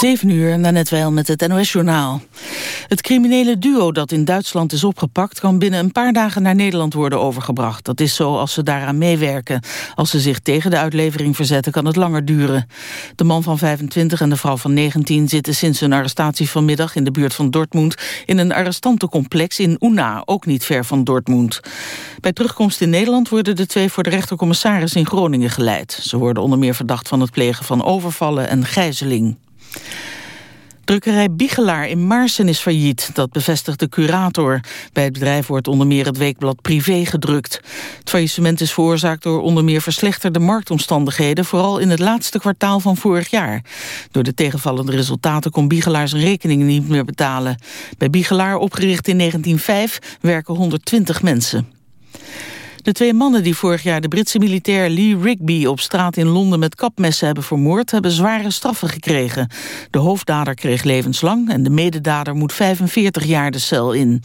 7 uur, net wel met het NOS-journaal. Het criminele duo dat in Duitsland is opgepakt... kan binnen een paar dagen naar Nederland worden overgebracht. Dat is zo als ze daaraan meewerken. Als ze zich tegen de uitlevering verzetten, kan het langer duren. De man van 25 en de vrouw van 19 zitten sinds hun arrestatie vanmiddag... in de buurt van Dortmund in een arrestantencomplex in Una, ook niet ver van Dortmund. Bij terugkomst in Nederland worden de twee voor de rechtercommissaris in Groningen geleid. Ze worden onder meer verdacht van het plegen van overvallen en gijzeling. Drukkerij Biegelaar in Maarsen is failliet, dat bevestigt de curator. Bij het bedrijf wordt onder meer het weekblad Privé gedrukt. Het faillissement is veroorzaakt door onder meer verslechterde marktomstandigheden... vooral in het laatste kwartaal van vorig jaar. Door de tegenvallende resultaten kon Biegelaar zijn rekeningen niet meer betalen. Bij Biegelaar, opgericht in 1905, werken 120 mensen. De twee mannen die vorig jaar de Britse militair Lee Rigby op straat in Londen met kapmessen hebben vermoord, hebben zware straffen gekregen. De hoofddader kreeg levenslang en de mededader moet 45 jaar de cel in.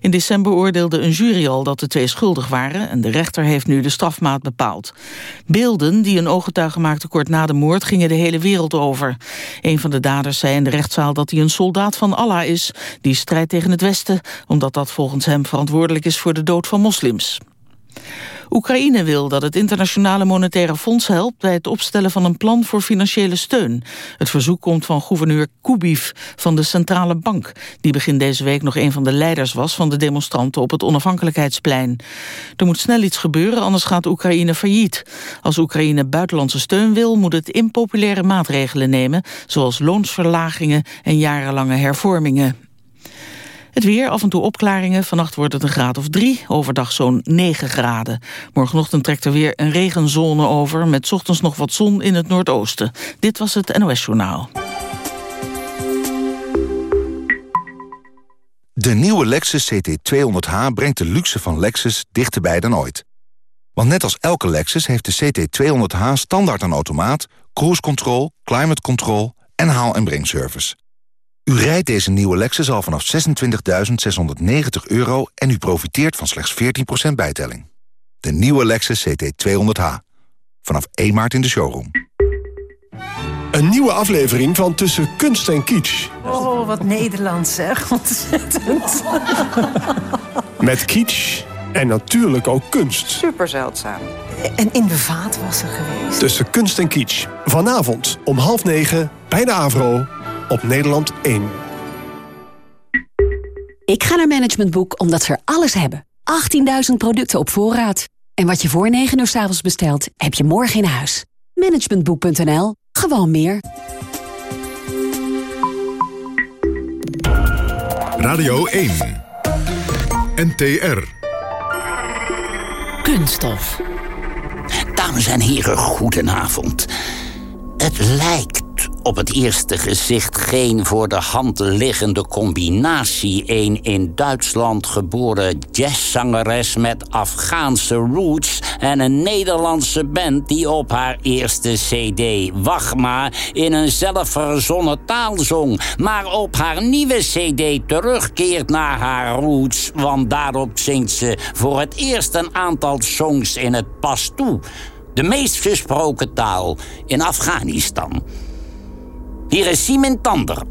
In december oordeelde een jury al dat de twee schuldig waren en de rechter heeft nu de strafmaat bepaald. Beelden die een ooggetuige maakte kort na de moord gingen de hele wereld over. Een van de daders zei in de rechtszaal dat hij een soldaat van Allah is, die strijdt tegen het Westen, omdat dat volgens hem verantwoordelijk is voor de dood van moslims. Oekraïne wil dat het Internationale Monetaire Fonds helpt... bij het opstellen van een plan voor financiële steun. Het verzoek komt van gouverneur Kubiv van de Centrale Bank... die begin deze week nog een van de leiders was... van de demonstranten op het onafhankelijkheidsplein. Er moet snel iets gebeuren, anders gaat Oekraïne failliet. Als Oekraïne buitenlandse steun wil... moet het impopulaire maatregelen nemen... zoals loonsverlagingen en jarenlange hervormingen. Het weer, af en toe opklaringen. Vannacht wordt het een graad of drie. Overdag zo'n 9 graden. Morgenochtend trekt er weer een regenzone over... met ochtends nog wat zon in het noordoosten. Dit was het NOS Journaal. De nieuwe Lexus CT200H brengt de luxe van Lexus dichterbij dan ooit. Want net als elke Lexus heeft de CT200H standaard een automaat... cruise control, climate control en haal- en brengservice... U rijdt deze nieuwe Lexus al vanaf 26.690 euro en u profiteert van slechts 14% bijtelling. De nieuwe Lexus CT200H. Vanaf 1 maart in de showroom. Een nieuwe aflevering van Tussen Kunst en Kitsch. Oh, wat Nederlands zeg. Ontzettend. Met kitsch en natuurlijk ook kunst. Super zeldzaam. En in de vaatwasser geweest. Tussen Kunst en Kitsch. Vanavond om half negen bij de Avro op Nederland 1. Ik ga naar Management Boek omdat ze er alles hebben. 18.000 producten op voorraad. En wat je voor 9 uur s avonds bestelt, heb je morgen in huis. Managementboek.nl. Gewoon meer. Radio 1. NTR. Kunststof. Dames en heren, goedenavond. Het lijkt op het eerste gezicht geen voor de hand liggende combinatie. Een in Duitsland geboren jazzzangeres met Afghaanse roots... en een Nederlandse band die op haar eerste cd Wachma... in een zelfverzonnen taal zong. Maar op haar nieuwe cd terugkeert naar haar roots... want daarop zingt ze voor het eerst een aantal songs in het Pashto... de meest gesproken taal in Afghanistan... Hier is Simon Tander.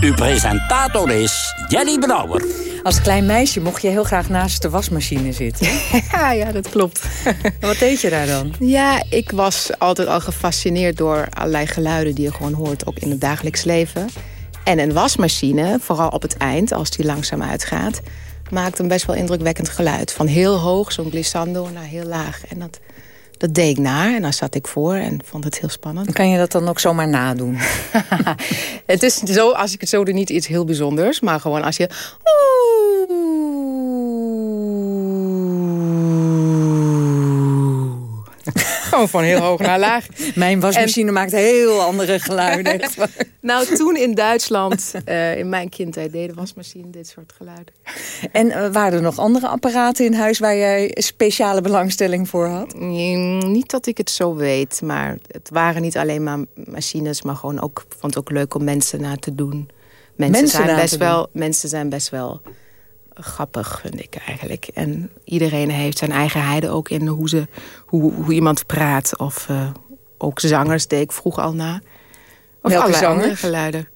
Uw presentator is Jelly Brouwer. Als klein meisje mocht je heel graag naast de wasmachine zitten. ja, ja, dat klopt. wat deed je daar dan? Ja, ik was altijd al gefascineerd door allerlei geluiden die je gewoon hoort, ook in het dagelijks leven. En een wasmachine, vooral op het eind, als die langzaam uitgaat, maakt een best wel indrukwekkend geluid. Van heel hoog, zo'n glissando, naar heel laag. En dat dat deed ik na en dan zat ik voor en vond het heel spannend. Kan je dat dan ook zomaar nadoen? het is zo, als ik het zo doe, niet iets heel bijzonders. Maar gewoon als je... Gewoon van heel hoog naar laag. Mijn wasmachine maakt heel andere geluiden. nou, toen in Duitsland, uh, in mijn kindtijd, deden wasmachine dit soort geluiden. En uh, waren er nog andere apparaten in huis waar jij speciale belangstelling voor had? Mm, niet dat ik het zo weet, maar het waren niet alleen maar machines, maar gewoon ook, vond het ook leuk om mensen na te doen. Mensen, mensen zijn best wel, mensen zijn best wel grappig, vind ik eigenlijk. En iedereen heeft zijn eigen heide ook in hoe, ze, hoe, hoe iemand praat. Of uh, ook zangers deed ik vroeg al na. Of Welke zangers? geluiden.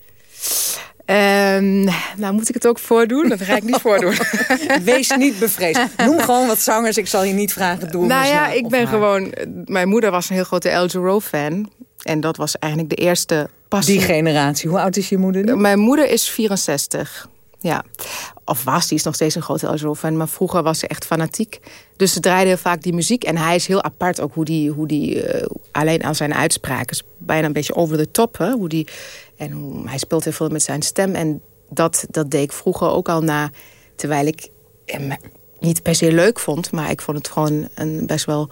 Um, nou, moet ik het ook voordoen? Dat ga ik niet voordoen. Wees niet bevreesd. Noem gewoon wat zangers. Ik zal je niet vragen doen. Nou ja, ik ben gewoon... Mijn moeder was een heel grote El Giro-fan. En dat was eigenlijk de eerste passie. Die generatie. Hoe oud is je moeder nu? Mijn moeder is 64. Ja. Of was, die is nog steeds een grote El fan. Maar vroeger was ze echt fanatiek. Dus ze draaide heel vaak die muziek. En hij is heel apart ook hoe die... Hoe die uh, alleen aan zijn uitspraken... is bijna een beetje over de top. Hè? Hoe die, en hoe, hij speelt heel veel met zijn stem. En dat, dat deed ik vroeger ook al na... Terwijl ik hem niet per se leuk vond. Maar ik vond het gewoon een best wel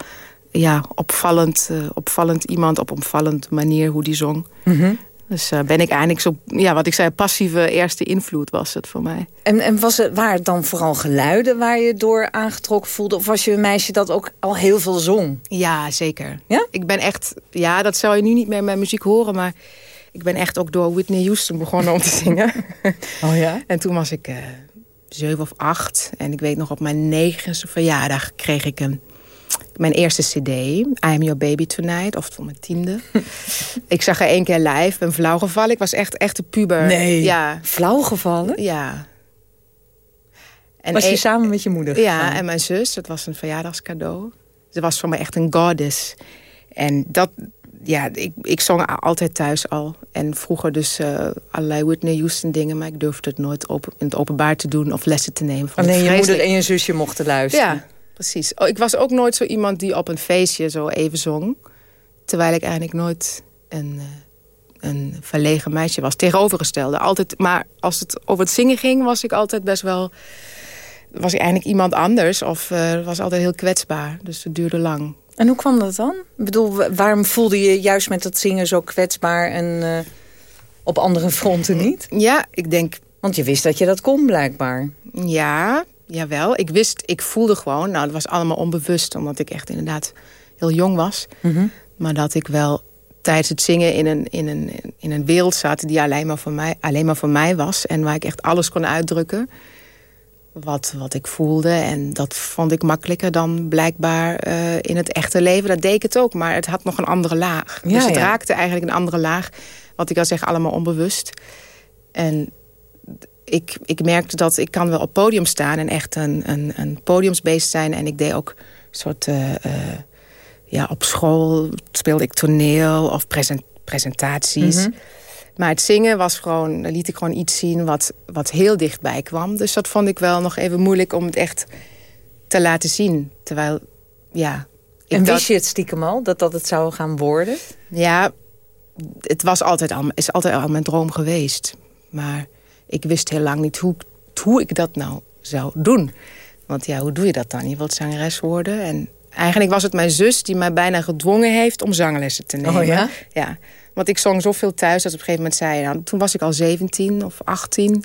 ja, opvallend, uh, opvallend iemand op opvallend manier hoe die zong. Mm dus uh, ben ik eigenlijk zo, ja, wat ik zei, passieve eerste invloed was het voor mij. En, en was het, waren het dan vooral geluiden waar je door aangetrokken voelde? Of was je een meisje dat ook al heel veel zong? Ja, zeker. Ja? Ik ben echt, ja, dat zou je nu niet meer met muziek horen, maar ik ben echt ook door Whitney Houston begonnen om te zingen. Oh ja? En toen was ik uh, zeven of acht. En ik weet nog, op mijn negende verjaardag kreeg ik een mijn eerste cd, I'm Your Baby Tonight, of voor mijn tiende. ik zag er één keer live, ben flauw gevallen. Ik was echt, echt een puber. Nee, ja. flauw gevallen? Ja. En was je samen met je moeder Ja, en mijn zus. Het was een verjaardagscadeau. Ze was voor mij echt een goddess. En dat, ja, ik, ik zong altijd thuis al. En vroeger dus uh, allerlei Whitney Houston dingen. Maar ik durfde het nooit open, in het openbaar te doen of lessen te nemen. Alleen je moeder en je zusje mochten luisteren? Ja, precies. Oh, ik was ook nooit zo iemand die op een feestje zo even zong. Terwijl ik eigenlijk nooit een, uh, een verlegen meisje was. Tegenovergestelde. Altijd, maar als het over het zingen ging, was ik altijd best wel... Was ik eigenlijk iemand anders of uh, was altijd heel kwetsbaar. Dus het duurde lang. En hoe kwam dat dan? Ik bedoel, waarom voelde je juist met dat zingen zo kwetsbaar... en uh, op andere fronten niet? Ja, ik denk... Want je wist dat je dat kon, blijkbaar. Ja, Jawel, ik wist, ik voelde gewoon... nou, dat was allemaal onbewust, omdat ik echt inderdaad heel jong was. Mhm. Maar dat ik wel tijdens het zingen in een, in, een, in een wereld zat... die alleen maar, voor mij, alleen maar voor mij was. En waar ik echt alles kon uitdrukken. Wat, wat ik voelde. En dat vond ik makkelijker dan blijkbaar uh, in het echte leven. Dat deed ik het ook, maar het had nog een andere laag. Ja, dus het raakte eigenlijk een andere laag. Wat ik al zeg, allemaal onbewust. En ik, ik merkte dat ik kan wel op podium staan en echt een, een, een podiumsbeest zijn. En ik deed ook een soort... Uh, uh, ja, op school speelde ik toneel of present, presentaties. Mhm. Maar het zingen was gewoon, liet ik gewoon iets zien wat, wat heel dichtbij kwam. Dus dat vond ik wel nog even moeilijk om het echt te laten zien. Terwijl, ja... en wist je het stiekem al, dat dat het zou gaan worden? Ja, het was altijd al, is altijd al mijn droom geweest. Maar ik wist heel lang niet hoe, hoe ik dat nou zou doen. Want ja, hoe doe je dat dan? Je wilt zangeres worden. En eigenlijk was het mijn zus die mij bijna gedwongen heeft om zanglessen te nemen. Oh ja? Ja. Want ik zong zoveel thuis dat op een gegeven moment zei... Nou, toen was ik al 17 of 18.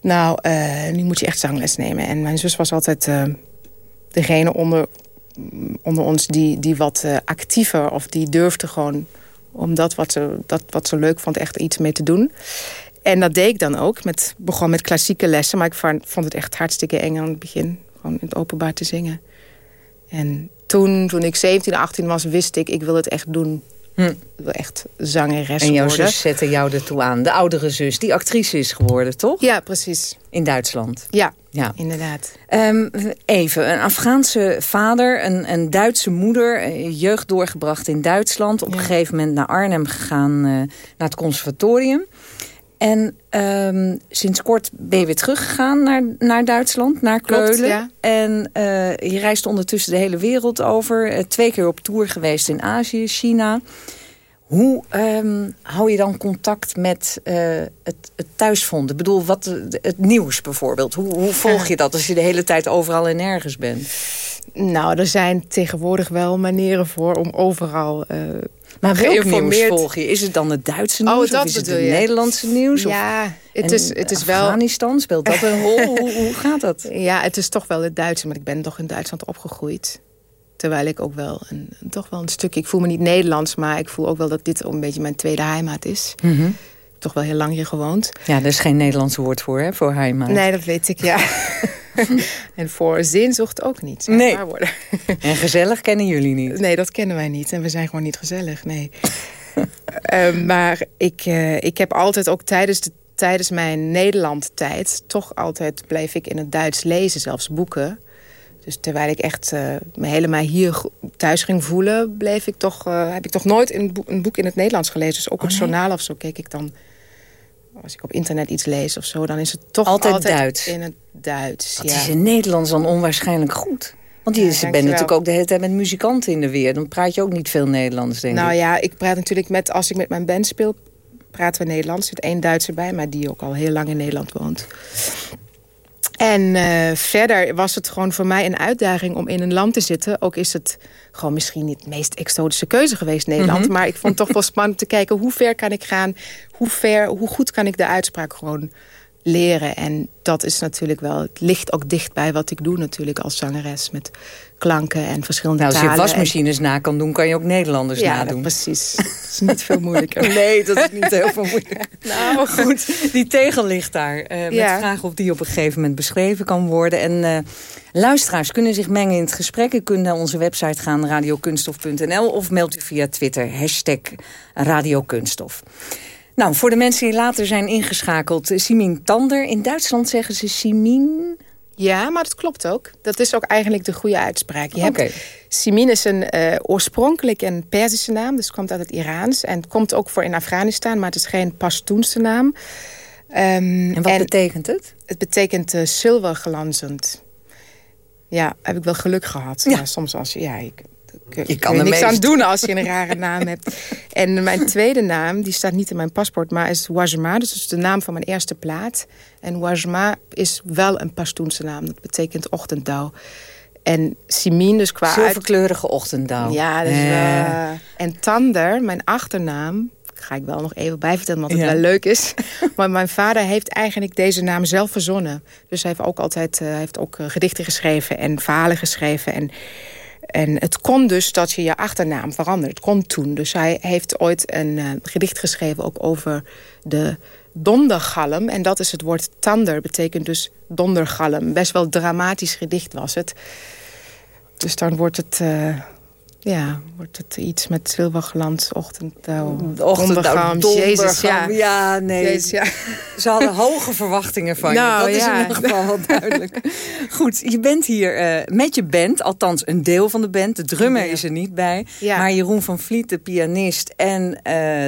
Nou, uh, nu moet je echt zangles nemen. En mijn zus was altijd uh, degene onder, onder ons die, die wat uh, actiever... of die durfde gewoon om dat wat, ze, dat wat ze leuk vond echt iets mee te doen. En dat deed ik dan ook. Met, begon met klassieke lessen. Maar ik vond het echt hartstikke eng aan het begin. Gewoon in het openbaar te zingen. En toen, toen ik 17, 18 was, wist ik, ik wil het echt doen. Hm. Ik wil echt zangeres En jouw worden. zus zette jou ertoe aan. De oudere zus, die actrice is geworden, toch? Ja, precies. In Duitsland. Ja, ja. inderdaad. Um, even, een Afghaanse vader, een, een Duitse moeder... Eh, jeugd doorgebracht in Duitsland. Op een gegeven moment naar Arnhem gegaan, uh, naar het conservatorium. En um, sinds kort ben je weer teruggegaan naar, naar Duitsland, naar Keulen. Klopt, ja. En uh, je reist ondertussen de hele wereld over. Uh, twee keer op tour geweest in Azië, China. Hoe um, hou je dan contact met uh, het, het thuisvonden? Ik bedoel, wat, het nieuws bijvoorbeeld. Hoe, hoe volg je dat als je de hele tijd overal en nergens bent? Nou, er zijn tegenwoordig wel manieren voor om overal maar welk nieuws volg je? Is het dan het Duitse nieuws oh, dat of is het het Nederlandse nieuws? Ja, het is, het is wel... Afghanistan, speelt dat een rol? hoe, hoe gaat dat? Ja, het is toch wel het Duitse, maar ik ben toch in Duitsland opgegroeid. Terwijl ik ook wel een, toch wel een stukje... Ik voel me niet Nederlands, maar ik voel ook wel dat dit een beetje mijn tweede heimat is. Mm -hmm. Toch wel heel lang hier gewoond. Ja, daar is geen Nederlands woord voor, hè, voor heimat. Nee, dat weet ik, ja. en voor zinzocht ook niet. Nee. en gezellig kennen jullie niet? Nee, dat kennen wij niet. En we zijn gewoon niet gezellig, nee. uh, maar ik, uh, ik heb altijd ook tijdens, de, tijdens mijn Nederland-tijd... toch altijd bleef ik in het Duits lezen, zelfs boeken. Dus terwijl ik echt uh, me helemaal hier thuis ging voelen... Bleef ik toch, heb ik toch nooit een boek, een boek in het Nederlands gelezen. Dus ook oh, het nee? journaal of zo keek ik dan als ik op internet iets lees of zo, dan is het toch altijd, altijd Duits. in het Duits. Dat ja. is in Nederlands dan onwaarschijnlijk goed. Want je ja, bent natuurlijk ook de hele tijd met muzikanten in de weer. Dan praat je ook niet veel Nederlands, denk nou, ik. Nou ja, ik praat natuurlijk met, als ik met mijn band speel, praten we Nederlands. Er zit één Duitser bij, maar die ook al heel lang in Nederland woont. En uh, verder was het gewoon voor mij een uitdaging om in een land te zitten. Ook is het gewoon misschien niet de meest exotische keuze geweest, Nederland. Mm -hmm. Maar ik vond het toch wel spannend te kijken hoe ver kan ik gaan. Hoe, ver, hoe goed kan ik de uitspraak gewoon leren. En dat is natuurlijk wel, het ligt ook dicht bij wat ik doe natuurlijk als zangeres. Met klanken en verschillende nou, talen. Als je wasmachines en... na kan doen, kan je ook Nederlanders ja, nadoen. Ja, precies. Dat is niet veel moeilijker. nee, dat is niet heel veel moeilijker. nou, goed. Die tegel ligt daar. Uh, met ja. vraag of die op een gegeven moment beschreven kan worden. En uh, luisteraars kunnen zich mengen in het gesprek. U kunt naar onze website gaan, radiokunstof.nl. Of mailt u via Twitter, hashtag radiokunstof. Nou, voor de mensen die later zijn ingeschakeld. Simin Tander. In Duitsland zeggen ze Simin... Ja, maar dat klopt ook. Dat is ook eigenlijk de goede uitspraak. Je okay. hebt, Simin is een, uh, oorspronkelijk een Perzische naam. Dus komt uit het Iraans. En komt ook voor in Afghanistan. Maar het is geen Pashtunse naam. Um, en wat en betekent het? Het betekent uh, zilverglanzend. Ja, heb ik wel geluk gehad. Ja. Maar soms als... Ja, ik, je kan er niks meest. aan doen als je een rare naam hebt. En mijn tweede naam, die staat niet in mijn paspoort... maar is Wajma, dus dat is de naam van mijn eerste plaat. En Wajma is wel een Pashtunse naam. Dat betekent ochtenddauw. En Simin, dus qua... Zilverkleurige ochtenddauw. Ja, dus, uh, en Tander, mijn achternaam... ga ik wel nog even bij vertellen, omdat het ja. wel leuk is. maar mijn vader heeft eigenlijk deze naam zelf verzonnen. Dus hij heeft ook altijd uh, heeft ook, uh, gedichten geschreven en verhalen geschreven... En, en het kon dus dat je je achternaam verandert. Het kon toen. Dus hij heeft ooit een uh, gedicht geschreven ook over de dondergalm. En dat is het woord tander, betekent dus dondergalm. Best wel dramatisch gedicht was het. Dus dan wordt het... Uh, ja, wordt het iets met zilverglans, ochtenddauw, dondergalm. Jezus, ja. ja, nee. Jezus, ja. Ze hadden hoge verwachtingen van nou, je. Dat ja. is in ieder geval wel duidelijk. Goed, je bent hier uh, met je band, althans een deel van de band. De drummer ja. is er niet bij. Ja. Maar Jeroen van Vliet, de pianist en uh,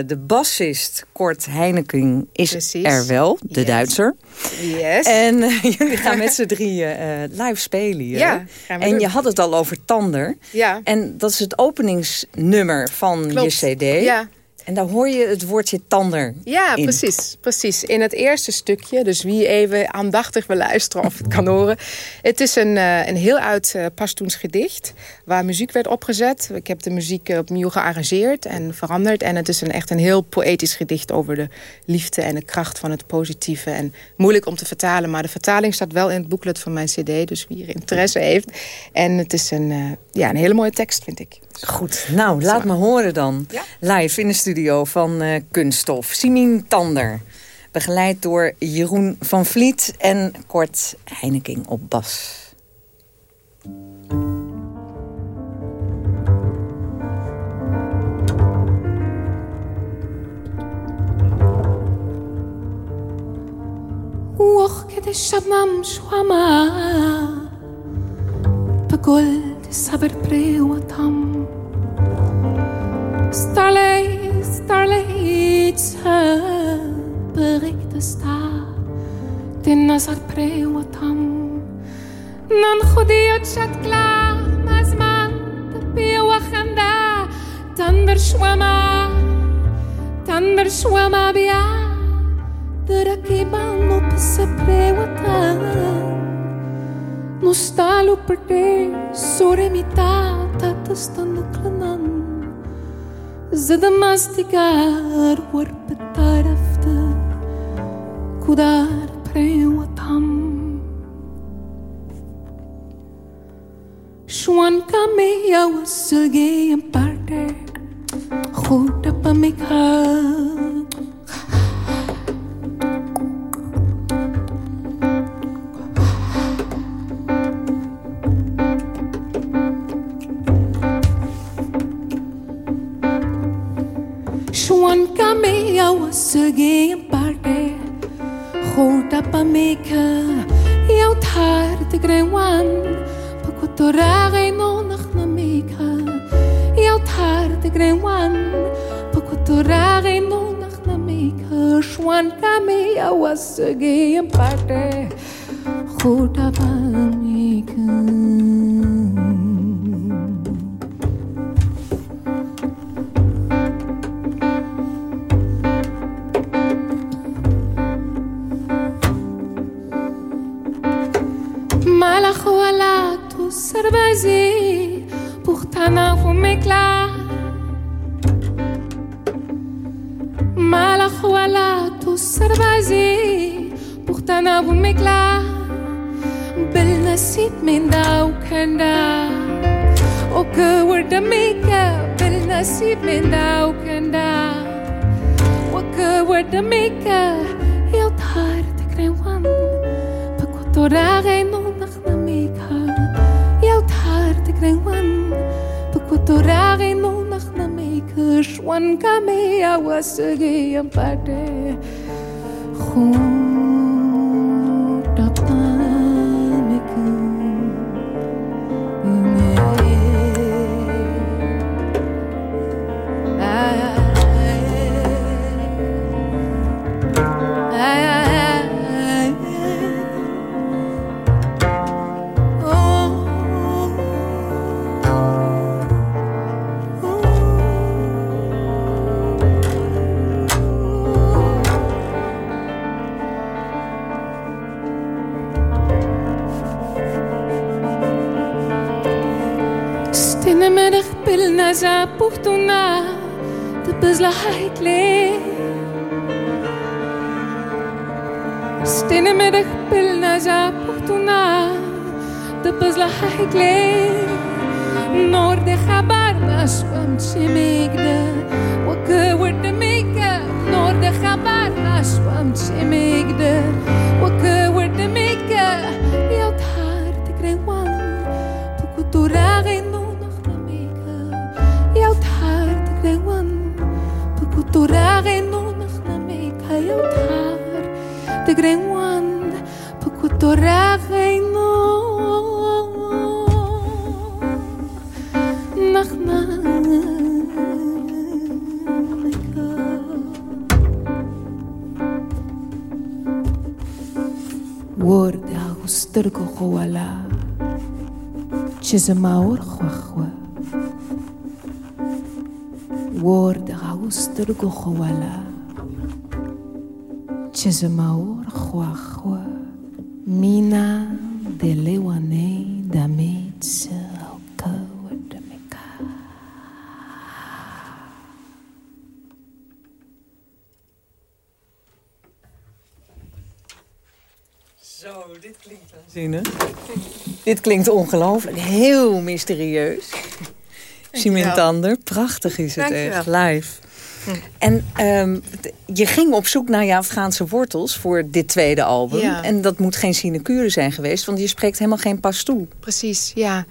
de bassist Kort Heineken is Precies. er wel. De yes. Duitser. Yes. En uh, jullie gaan met z'n drieën live spelen hier. Ja, en je had het al over Tander. Ja. En dat is het openingsnummer van Klopt. je cd. Ja. En daar hoor je het woordje tander Ja, in. precies, precies. In het eerste stukje, dus wie even aandachtig wil luisteren of het kan horen. Het is een, uh, een heel oud uh, Pashtoens gedicht waar muziek werd opgezet. Ik heb de muziek opnieuw gearrangeerd en veranderd. En het is een, echt een heel poëtisch gedicht over de liefde en de kracht van het positieve. En moeilijk om te vertalen, maar de vertaling staat wel in het booklet van mijn cd. Dus wie er interesse heeft. En het is een, uh, ja, een hele mooie tekst, vind ik. Goed, nou, laat me horen dan. Ja? Live in de studio van uh, Kunststof. Simin Tander. Begeleid door Jeroen van Vliet en Kort Heineking op bas. وقت الشمام شوما بقول صبر بري وطم Starlight, Darlitsa beriktastar er din nazar preotam nan khudiyot shatkla mazman tapia wa khanda tanber shwama tanber shwama bia darakiban no pisa preotam nostalo perde sore mitata tastan klanan за да мастигар върпетарафта, кудар прелатам. Шуанкаме ява сългея парте, хутапа мекар. Con cameo seguei em parte Routa pa meca E the grey greuan Pa cotorare non na meca E ao tarde greuan Pa cotorare non na meca Juan cameo a seguei em parte Routa a meca Hannah von Mekla Malach wala تسربازي بختنا بمكلا بالنسيب من دا وكان دا وكور دميكا بالنسيب من دا وكان دا وكور دميكا يطهر تكريوان بكوتو راغينو Juan Camilla Wasegi and Pate. casa puhtuna tõpõsla haigle. Stene mereh pelna za puhtuna tõpõsla Nor de habar nas vam tsemigda, wakë wërde Nor de habar nas vam tsemigda, wakë wërde mika. Jaut harte greuan, pukuturare de Greenland, pokuto reino. Word auster ko khwala. Chese maur khwakhwa. Word auster ko khwala. Chese maur Mina de lewane damitsa kawadamika Zo, dit klinkt waanzinnig. dit klinkt ongelooflijk. Heel mysterieus. Simentander, prachtig is het Dankjewel. echt, live. En ehm, je ging op zoek naar je Afghaanse wortels voor dit tweede album. Ja. En dat moet geen sinecure zijn geweest, want je spreekt helemaal geen Pashto. Precies, ja.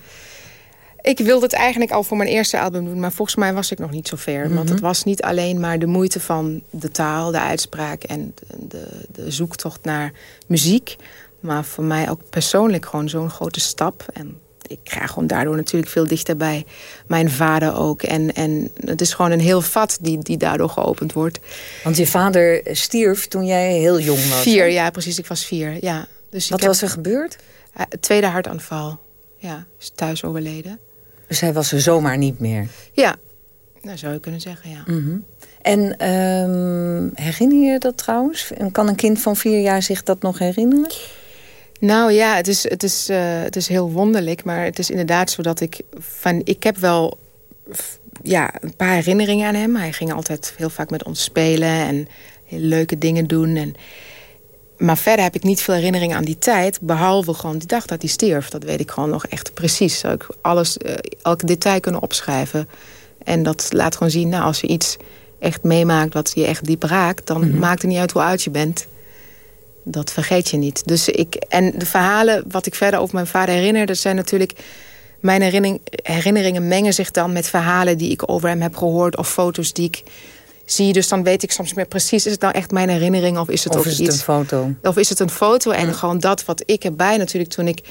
Ik wilde het eigenlijk al voor mijn eerste album doen, maar volgens mij was ik nog niet zo ver. Want het was niet alleen maar de moeite van de taal, de uitspraak en de, de zoektocht naar muziek. Maar voor mij ook persoonlijk gewoon zo'n grote stap. En ik ga gewoon daardoor natuurlijk veel dichter bij mijn vader ook. En, en het is gewoon een heel vat die, die daardoor geopend wordt. Want je vader stierf toen jij heel jong was. Vier, hè? ja precies, ik was vier. Ja. Dus ik Wat heb- was er gebeurd? eh, tweede hartaanval. Ja, is thuis overleden. Dus hij was er zomaar niet meer. Ja, dat zou je kunnen zeggen, ja. Mhm. En ehm, herinner je dat trouwens? En kan een kind van vier jaar zich dat nog herinneren? Nou ja, het is, het, is, eh, het is heel wonderlijk. Maar het is inderdaad zo dat ik... Van, ik heb wel ja, een paar herinneringen aan hem. Hij ging altijd heel vaak met ons spelen en leuke dingen doen. En, maar verder heb ik niet veel herinneringen aan die tijd. Behalve gewoon die dag dat hij stierf. Dat weet ik gewoon nog echt precies. Zou ik alles, eh, elk detail kunnen opschrijven. En dat laat gewoon zien, nou, als je iets echt meemaakt... wat je echt diep raakt, dan maakt het niet uit hoe oud je bent dat vergeet je niet. Dus ik, en de verhalen, wat ik verder over mijn vader herinner... dat zijn natuurlijk... Mijn herinnering, herinneringen mengen zich dan met verhalen die ik over hem heb gehoord... of foto's die ik zie dus, dan weet ik soms meer precies... is het nou echt mijn herinnering of is het Of ook is het iets... een foto? Of is het een foto? En gewoon dat wat ik erbij natuurlijk toen ik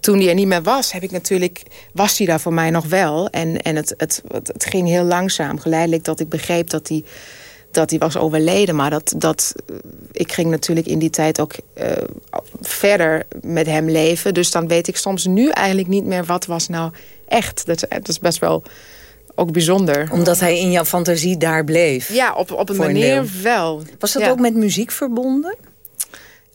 toen hij er niet meer was, heb ik natuurlijk, was hij daar voor mij nog wel. En, en het, het, het, het ging heel langzaam, geleidelijk dat ik begreep dat hij, dat hij was overleden. Maar dat, dat, ik ging natuurlijk in die tijd ook eh, verder met hem leven. Dus dan weet ik soms nu eigenlijk niet meer wat was nou echt. Dat, dat is best wel ook bijzonder. Omdat hij in jouw fantasie daar bleef? Ja, op, op een manier wel. Was dat Ja. ook met muziek verbonden?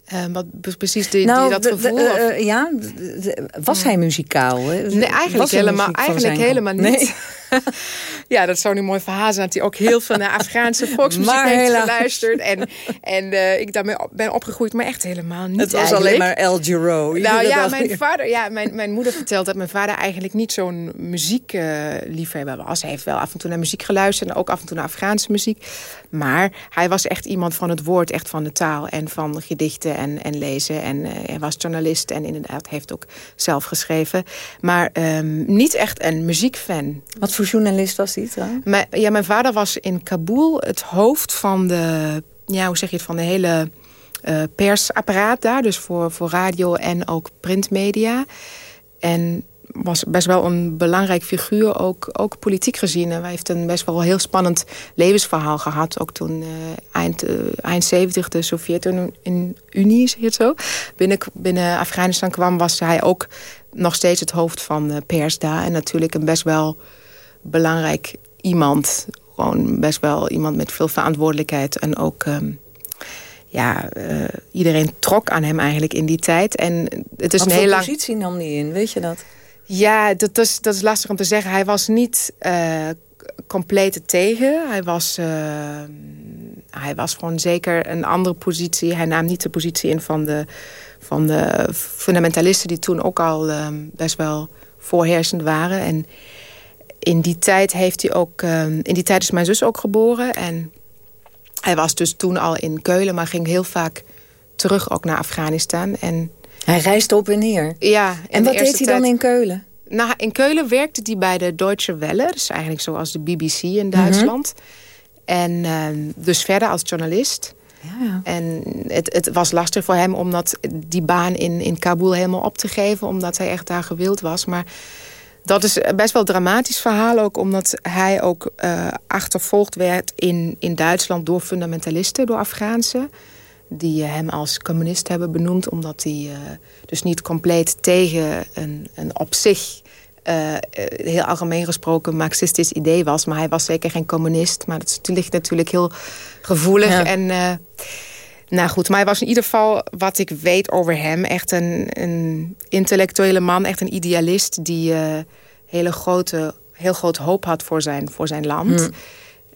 Eh, wat pre- precies die, nou, die, dat de- gevoel? eh, eh, ja, de- de- was hij muzikaal? Hè? Nee, eigenlijk helemaal, eigenlijk helemaal niet. ja, dat zou nu mooi verhaal zijn. Dat hij ook heel veel naar Afghaanse volksmuziek Maar heeft helaas. geluisterd. En, en eh, ik daarmee ben opgegroeid, maar echt helemaal niet Het was eigenlijk. alleen maar El Giro. Nou ja, mijn weer. vader, ja mijn, mijn moeder vertelt dat mijn vader eigenlijk niet zo'n muziekliefhebber was. Hij heeft wel af en toe naar muziek geluisterd en ook af en toe naar Afghaanse muziek. Maar hij was echt iemand van het woord, echt van de taal en van gedichten en, en lezen. En eh, hij was journalist en inderdaad heeft ook zelf geschreven. Maar ehm, niet echt een muziekfan. Wat voor journalist was hij trouwens? Mijn, ja, mijn vader was in Kabul het hoofd van de, ja, hoe zeg je het, van de hele eh, persapparaat daar. Dus voor, voor radio en ook printmedia. En was best wel een belangrijk figuur, ook, ook politiek gezien. En hij heeft een best wel heel spannend levensverhaal gehad. Ook toen eh, eind, eh, eind 70 de Sovjet-Unie, zeg je het zo, binnen, binnen Afghanistan kwam... was hij ook nog steeds het hoofd van de pers daar. En natuurlijk een best wel belangrijk iemand. Gewoon best wel iemand met veel verantwoordelijkheid. En ook, ehm, ja, iedereen trok aan hem eigenlijk in die tijd. En het is Wat een heel lang... positie nam hij in, weet je dat? Ja, dat is, dat is lastig om te zeggen. Hij was niet eh compleet tegen. Hij was, eh, hij was gewoon zeker een andere positie. Hij nam niet de positie in van de, van de fundamentalisten... die toen ook al eh, best wel voorheersend waren. En in die tijd heeft hij ook... eh, in die tijd is mijn zus ook geboren. En hij was dus toen al in Keulen... maar ging heel vaak terug ook naar Afghanistan. En Hij reisde op en neer. ja, En wat deed hij dan tijd- in Keulen? nou, in Keulen werkte hij bij de Deutsche Welle. Dus eigenlijk zoals de BBC in Duitsland. En ehm, dus verder als journalist. Ja. En het, het was lastig voor hem om dat, die baan in, in Kabul helemaal op te geven. Omdat hij echt daar gewild was. Maar dat is best wel een dramatisch verhaal ook. Omdat hij ook eh, achtervolgd werd in, in Duitsland door fundamentalisten. Door Afghaanse. Die eh, hem als communist hebben benoemd. Omdat hij eh, dus niet compleet tegen een, een op zich... eh, heel algemeen gesproken marxistisch idee was. Maar hij was zeker geen communist. Maar dat ligt natuurlijk heel gevoelig. Ja. En nou goed, maar hij was in ieder geval, wat ik weet over hem... echt een, een intellectuele man, echt een idealist... die hele grote, heel groot hoop had voor zijn, voor zijn land. Hm.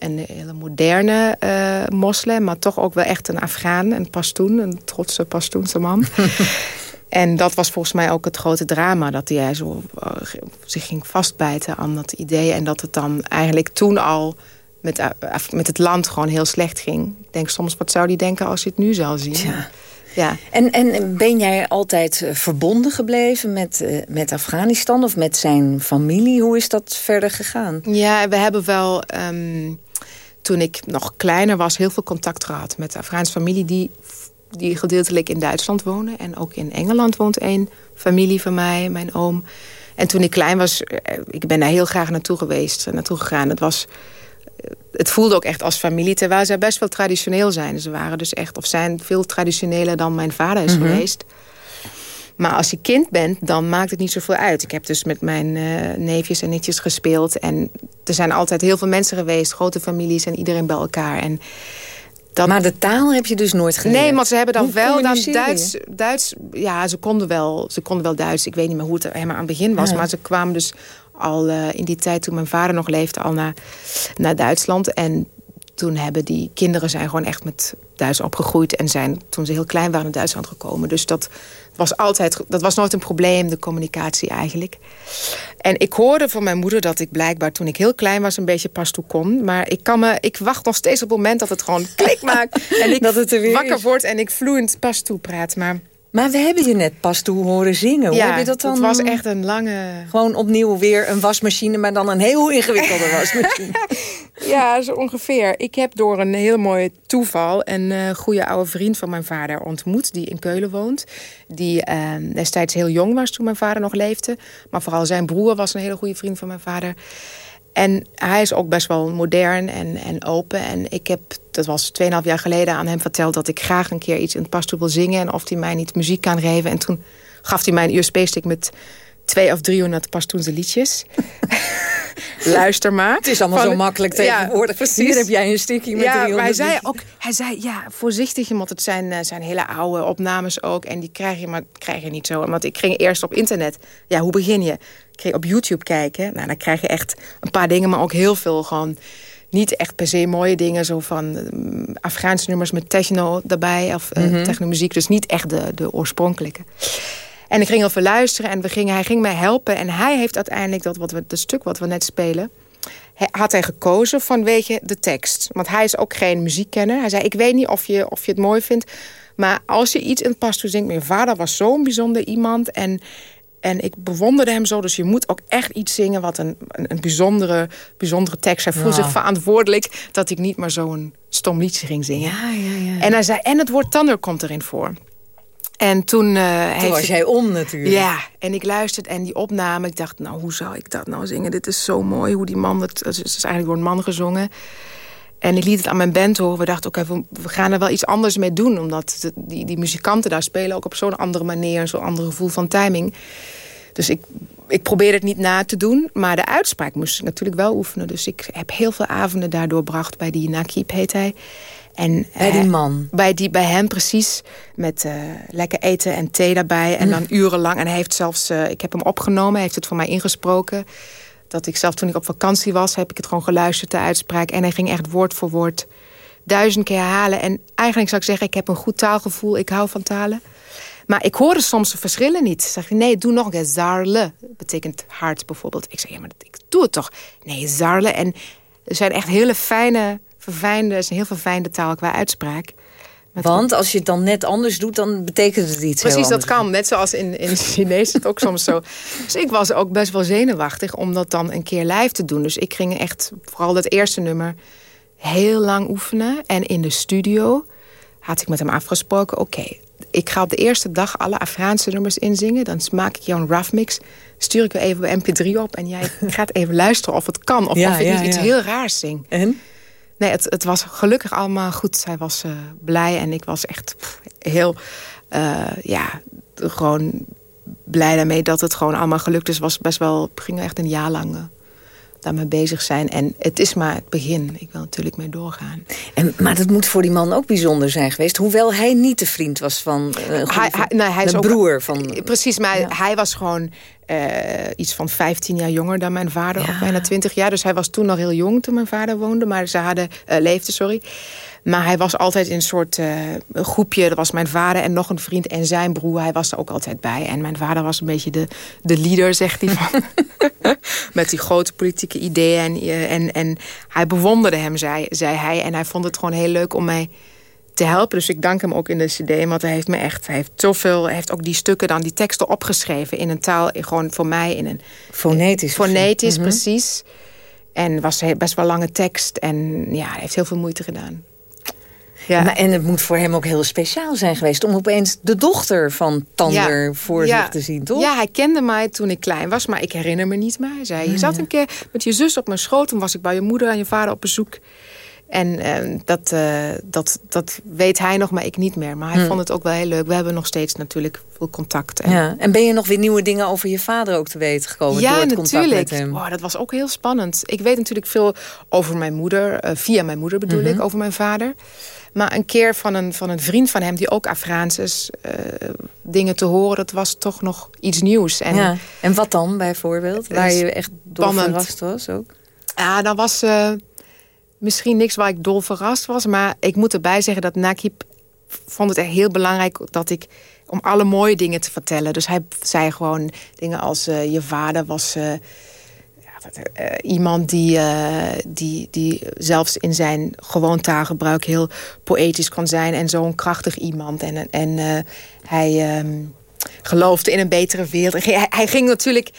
Een hele moderne eh, moslim, maar toch ook wel echt een Afghaan, een Pashtoen, een trotse Pashtoense man. en dat was volgens mij ook het grote drama, dat hij zo eh, zich ging vastbijten aan dat idee. En dat het dan eigenlijk toen al met, eh, met het land gewoon heel slecht ging. Ik denk soms, wat zou die denken als je het nu zou zien? Tja. Ja. En, en ben jij altijd verbonden gebleven met, met Afghanistan of met zijn familie? Hoe is dat verder gegaan? Ja, we hebben wel, ehm, toen ik nog kleiner was, heel veel contact gehad met de Afghaanse familie die, die gedeeltelijk in Duitsland wonen. En ook in Engeland woont een familie van mij, mijn oom. En toen ik klein was, eh, ik ben daar heel graag naartoe geweest, eh, naartoe gegaan. Het was het voelde ook echt als familie, terwijl zij best wel traditioneel zijn. Ze waren dus echt, of zijn veel traditioneler dan mijn vader is Mhm. geweest. Maar als je kind bent, dan maakt het niet zoveel uit. Ik heb dus met mijn eh, neefjes en nichtjes gespeeld. En er zijn altijd heel veel mensen geweest, grote families en iedereen bij elkaar. En dat... Maar de taal heb je dus nooit geleerd? Nee, maar ze hebben dan Hoe wel dan? Duits, Duits. Ja, ze konden, wel, ze konden wel Duits. Ik weet niet meer hoe het helemaal aan het begin was. Ja. Maar ze kwamen dus al eh, in die tijd toen mijn vader nog leefde... al naar, naar Duitsland. En toen hebben die kinderen zijn gewoon echt met Duits opgegroeid... en zijn toen ze heel klein waren naar Duitsland gekomen. Dus dat was altijd, dat was nooit een probleem, de communicatie eigenlijk. En ik hoorde van mijn moeder dat ik blijkbaar toen ik heel klein was... een beetje pas toe kon. Maar ik, kan me, ik wacht nog steeds op het moment dat het gewoon klik maakt... en ik Dat het er weer wakker is. word en ik vloeiend pas toe praat. Maar Maar we hebben je net pas toe horen zingen. Hoe ja, heb je dat dan? het was echt een lange... Gewoon opnieuw weer een wasmachine, maar dan een heel ingewikkelde wasmachine. Ja, zo ongeveer. Ik heb door een heel mooi toeval een uh, goede oude vriend van mijn vader ontmoet, die in Keulen woont. Die uh, destijds heel jong was toen mijn vader nog leefde. Maar vooral zijn broer was een hele goede vriend van mijn vader. En hij is ook best wel modern en, en open. En ik heb, dat was 2,5 jaar geleden, aan hem verteld dat ik graag een keer iets in het pastoor wil zingen. En of hij mij niet muziek kan geven. En toen gaf hij mij een USB-stick met twee of driehonderd pastoense liedjes. Luister maar. Het is allemaal zo makkelijk tegenwoordig. Ja, Hier heb jij een stickje met ja, maar hij zei ook, hij zei, ja, voorzichtig, want het zijn, uh, zijn hele oude opnames ook. En die krijg je, maar krijg je niet zo. Want ik ging eerst op internet. Ja, hoe begin je? Ik ging op YouTube kijken. Nou, dan krijg je echt een paar dingen, maar ook heel veel gewoon niet echt per se mooie dingen. Zo van um, Afghaanse nummers met techno daarbij. Of mm -hmm. technomuziek. Dus niet echt de, de oorspronkelijke. En ik ging heel veel luisteren en we gingen, hij ging mij helpen. En hij heeft uiteindelijk dat wat we, het stuk wat we net spelen... had hij gekozen vanwege de tekst. Want hij is ook geen muziekkenner. Hij zei, ik weet niet of je, of je het mooi vindt... maar als je iets in het pastoor zingt... mijn vader was zo'n bijzonder iemand... en en ik bewonderde hem zo. Dus je moet ook echt iets zingen wat een, een, een bijzondere, bijzondere tekst. Hij voelde zich verantwoordelijk dat ik niet maar zo'n stom liedje ging zingen. Ja, ja, ja. En hij zei, en het woord thunder komt erin voor. En toen... Uh, toen was jij om natuurlijk. Ja, en ik luisterde en die opname, ik dacht, nou, hoe zou ik dat nou zingen? Dit is zo mooi, hoe die man, het, het is eigenlijk door een man gezongen. En ik liet het aan mijn band horen. We dachten, oké, we, we, gaan er wel iets anders mee doen. Omdat die, die muzikanten daar spelen ook op zo'n andere manier. Zo'n ander gevoel van timing. Dus ik, ik probeerde het niet na te doen. Maar de uitspraak moest ik natuurlijk wel oefenen. Dus ik heb heel veel avonden daar doorbracht. Bij die Nakib heet hij. En, bij die man? Uh, bij, die, bij hem precies. Met uh, lekker eten en thee daarbij. En dan urenlang. En hij heeft zelfs, uh, ik heb hem opgenomen. Hij heeft het voor mij ingesproken. Dat ik zelf toen ik op vakantie was, heb ik het gewoon geluisterd, de uitspraak. En hij ging echt woord voor woord duizend keer herhalen. En eigenlijk zou ik zeggen, ik heb een goed taalgevoel. Ik hou van talen. Maar ik hoorde soms de verschillen niet. Zeg je, nee, doe nog een keer. Zarle betekent hart bijvoorbeeld. Ik zeg, ja, maar ik doe het toch. Nee, zarle. En er zijn echt hele fijne verfijnde, is een heel verfijnde taal qua uitspraak. Want als je het dan net anders doet, dan betekent het iets Precies, dat kan. Net zoals in, in Chinees het ook soms zo. Dus ik was ook best wel zenuwachtig om dat dan een keer live te doen. Dus ik ging echt, vooral dat eerste nummer, heel lang oefenen. En in de studio had ik met hem afgesproken... oké, ik ga op de eerste dag alle Afghaanse nummers inzingen. Dan maak ik jou een rough mix. Stuur ik je even bij MP3 op. En jij gaat even luisteren of het kan. Of, ja, of ik ja, iets ja. heel raars zing. En? Nee, het, het was gelukkig allemaal goed. Hij was uh, blij en ik was echt pff, heel... Uh, ja, gewoon blij daarmee dat het gewoon allemaal gelukt is. was best wel, ging echt een jaar lang uh, daarmee bezig zijn. En het is maar het begin. Ik wil natuurlijk mee doorgaan. En, maar dat moet voor die man ook bijzonder zijn geweest. Hoewel hij niet de vriend was van uh, hij, hij, nee, hij de is broer ook, van... Precies, maar ja. hij was gewoon uh, iets van 15 jaar jonger dan mijn vader. Ja. Of bijna 20 jaar. Dus hij was toen nog heel jong toen mijn vader woonde. Maar ze hadden, uh, leefde, sorry. Maar hij was altijd in een soort uh, groepje. Dat was mijn vader en nog een vriend en zijn broer. Hij was er ook altijd bij. En mijn vader was een beetje de, de leader, zegt hij. Van. Met die grote politieke ideeën. En, en, en hij bewonderde hem, zei, zei hij. En hij vond het gewoon heel leuk om mij te helpen. Dus ik dank hem ook in de cd. Want hij heeft me echt, hij heeft zoveel, hij heeft ook die stukken dan, die teksten opgeschreven. In een taal, gewoon voor mij in een... Fonetisch. Fonetisch, mm -hmm. precies. En was best wel lange tekst. En ja, hij heeft heel veel moeite gedaan. Ja. Maar, en het moet voor hem ook heel speciaal zijn geweest... om opeens de dochter van Tander ja. voor ja. zich te zien, toch? Ja, hij kende mij toen ik klein was, maar ik herinner me niet meer. Hij zei, je zat een keer met je zus op mijn schoot... toen was ik bij je moeder en je vader op bezoek. En uh, dat, uh, dat, dat weet hij nog, maar ik niet meer. Maar hij hmm. vond het ook wel heel leuk. We hebben nog steeds natuurlijk veel contact. En, ja. en ben je nog weer nieuwe dingen over je vader ook te weten gekomen? Ja, door het natuurlijk. Contact met hem? Wow, dat was ook heel spannend. Ik weet natuurlijk veel over mijn moeder. Uh, via mijn moeder bedoel mm -hmm. ik, over mijn vader. Maar een keer van een, van een vriend van hem, die ook Afghaans is... dingen te horen, dat was toch nog iets nieuws. En, ja. en wat dan bijvoorbeeld? Waar je echt door verrast was ook? Ja, dan was misschien niks waar ik dol verrast was. Maar ik moet erbij zeggen dat Nakib vond het echt heel belangrijk dat ik... om alle mooie dingen te vertellen. Dus hij zei gewoon dingen als uh, je vader was... Uh, uh, iemand die, die, die zelfs in zijn gewoon taalgebruik heel poëtisch kon zijn. En zo'n krachtig iemand. En, en hij... Um, geloofde in een betere wereld. Hij, hij ging natuurlijk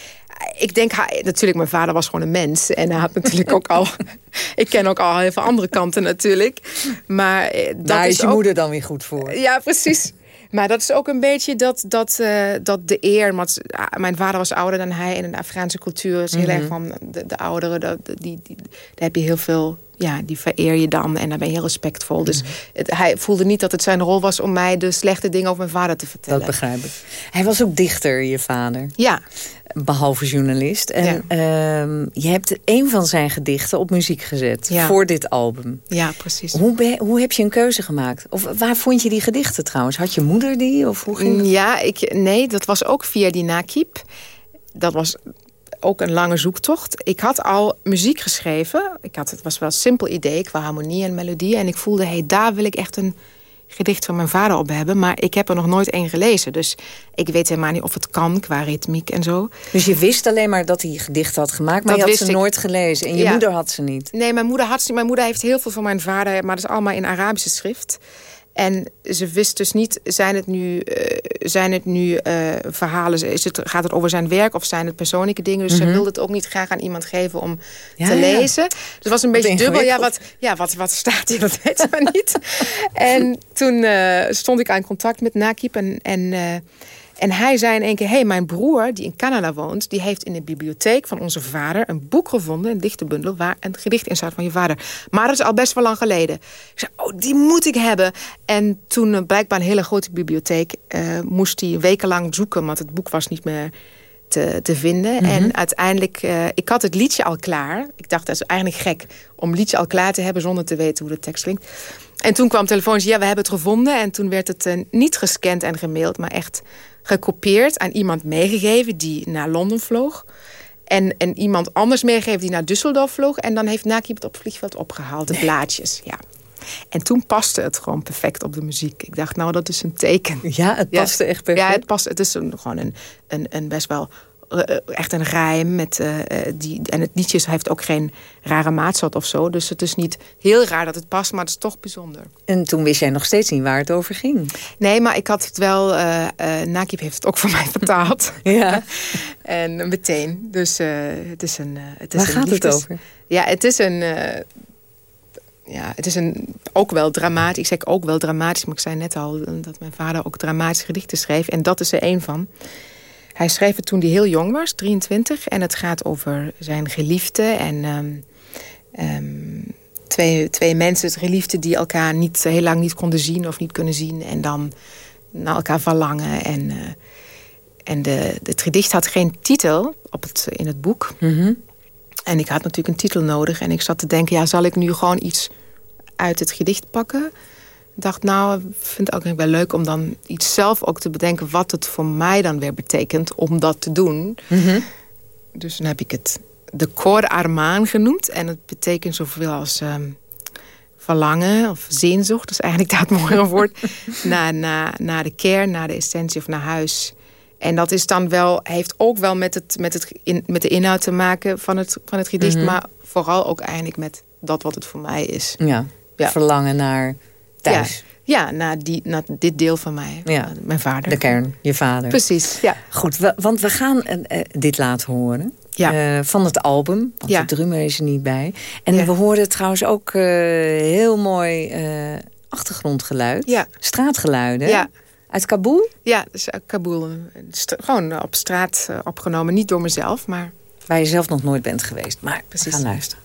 ik denk, natuurlijk, mijn vader was gewoon een mens. En hij had natuurlijk ook al... ik ken ook al heel veel andere kanten natuurlijk. Maar eh, Daar is, je moeder dan weer goed voor. Ja, precies. Maar dat is ook een beetje dat, dat, uh, dat de eer... Want ah, mijn vader was ouder dan hij. En in de Afghaanse cultuur is heel erg mhm. van de, de ouderen. De, die, die, daar heb je heel veel... Ja, die vereer je dan en dan ben je heel respectvol. Dus hij voelde niet dat het zijn rol was om mij de slechte dingen over mijn vader te vertellen. Dat begrijp ik. Hij was ook dichter, je vader. Ja behalve journalist. En ehm, je hebt een van zijn gedichten op muziek gezet voor dit album. Ja, precies. Hoe, hoe heb je een keuze gemaakt? Of waar vond je die gedichten trouwens? Had je moeder die? Of hoe ging Ja, ik, nee, dat was ook via die Nakip. Dat was ook een lange zoektocht. Ik had al muziek geschreven. Ik had, het was wel een simpel idee qua harmonie en melodie. En ik voelde, hey, daar wil ik echt een gedicht van mijn vader op hebben. Maar ik heb er nog nooit één gelezen. Dus ik weet helemaal niet of het kan qua ritmiek en zo. Dus je wist alleen maar dat hij gedicht had gemaakt. Maar dat je had ze nooit gelezen. En je moeder had ze niet. Nee, mijn moeder had ze niet. Mijn moeder heeft heel veel van mijn vader. Maar dat is allemaal in Arabische schrift. En ze wist dus niet, zijn het nu, uh, zijn het nu uh, verhalen, is het, gaat het over zijn werk of zijn het persoonlijke dingen? Dus ze mhm. wilde het ook niet graag aan iemand geven om te lezen. Dus het was een beetje dubbel. Ja, wat, ja wat, wat staat hier, dat weet ze niet. en toen uh, stond ik aan contact met Nakib en... en en hij zei in één keer, hey, mijn broer, die in Canada woont... die heeft in de bibliotheek van onze vader een boek gevonden... een dichtenbundel, waar een gedicht in staat van je vader. Maar dat is al best wel lang geleden. Ik zei, oh, die moet ik hebben. En toen, uh, blijkbaar een hele grote bibliotheek... Uh, moest hij wekenlang zoeken, want het boek was niet meer te, te vinden. Mhm. En uiteindelijk, uh, ik had het liedje al klaar. Ik dacht, dat is eigenlijk gek om liedje al klaar te hebben... zonder te weten hoe de tekst klinkt. En toen kwam telefoontje, ja, we hebben het gevonden. En toen werd het niet gescand en gemaild, maar echt gekopieerd aan iemand meegegeven die naar Londen vloog. En, en iemand anders meegegeven die naar Düsseldorf vloog. En dan heeft Naki het op het vliegveld opgehaald, de blaadjes. Ja. En toen paste het gewoon perfect op de muziek. Ik dacht, nou, dat is een teken. Ja, het paste echt perfect. Ja, het, past, het is een, gewoon een, een, een best wel eh, echt een rijm. Met, uh, die, en het liedje heeft ook geen rare maatsoort of zo. Dus het is niet heel raar dat het past, maar het is toch bijzonder. En toen wist jij nog steeds niet waar het over ging? Nee, maar ik had het wel... Uh, Nakib heeft het ook voor mij vertaald. ja. en meteen. Dus het is een... het is waar gaat het over? Ja, het is een ja, het is een, ook wel dramatisch. Ik zeg ook wel dramatisch, maar ik zei net al dat mijn vader ook dramatische gedichten schreef. En dat is er één van. Hij schreef het toen hij heel jong was, 23. En het gaat over zijn geliefde en um, um, twee, twee mensen, geliefden die elkaar niet, heel lang niet konden zien of niet kunnen zien. En dan naar elkaar verlangen. En, uh, en de, het gedicht had geen titel op het, in het boek. Mm -hmm. En ik had natuurlijk een titel nodig. En ik zat te denken, ja, zal ik nu gewoon iets uit het gedicht pakken dacht, nou, ik vind het ook wel leuk om dan iets zelf ook te bedenken... wat het voor mij dan weer betekent om dat te doen. Mhm. Dus dan heb ik het de Cor Armaan genoemd. En het betekent zoveel als um, verlangen of zeenzocht. Dat is eigenlijk dat mooie woord. naar, naar, naar de kern, naar de essentie of naar huis. En dat is dan wel, heeft ook wel met, het, met, het in, met de inhoud te maken van het, van het gedicht. Mhm. Maar vooral ook eigenlijk met dat wat het voor mij is. Ja, ja. verlangen naar thuis. Ja, naar, die, naar dit deel van mij, ja. mijn vader. De kern, je vader. Precies, ja. Goed, want we gaan uh, dit laten horen. Ja. Uh, van het album, want ja. de drummer is er niet bij. En we horen trouwens ook uh, heel mooi achtergrondgeluid. Ja. Straatgeluiden. Ja. Uit Kabul? Ja, dus uit Kabul. gewoon op straat opgenomen. Niet door mezelf, maar... Waar je zelf nog nooit bent geweest. Maar Precies. we gaan luisteren.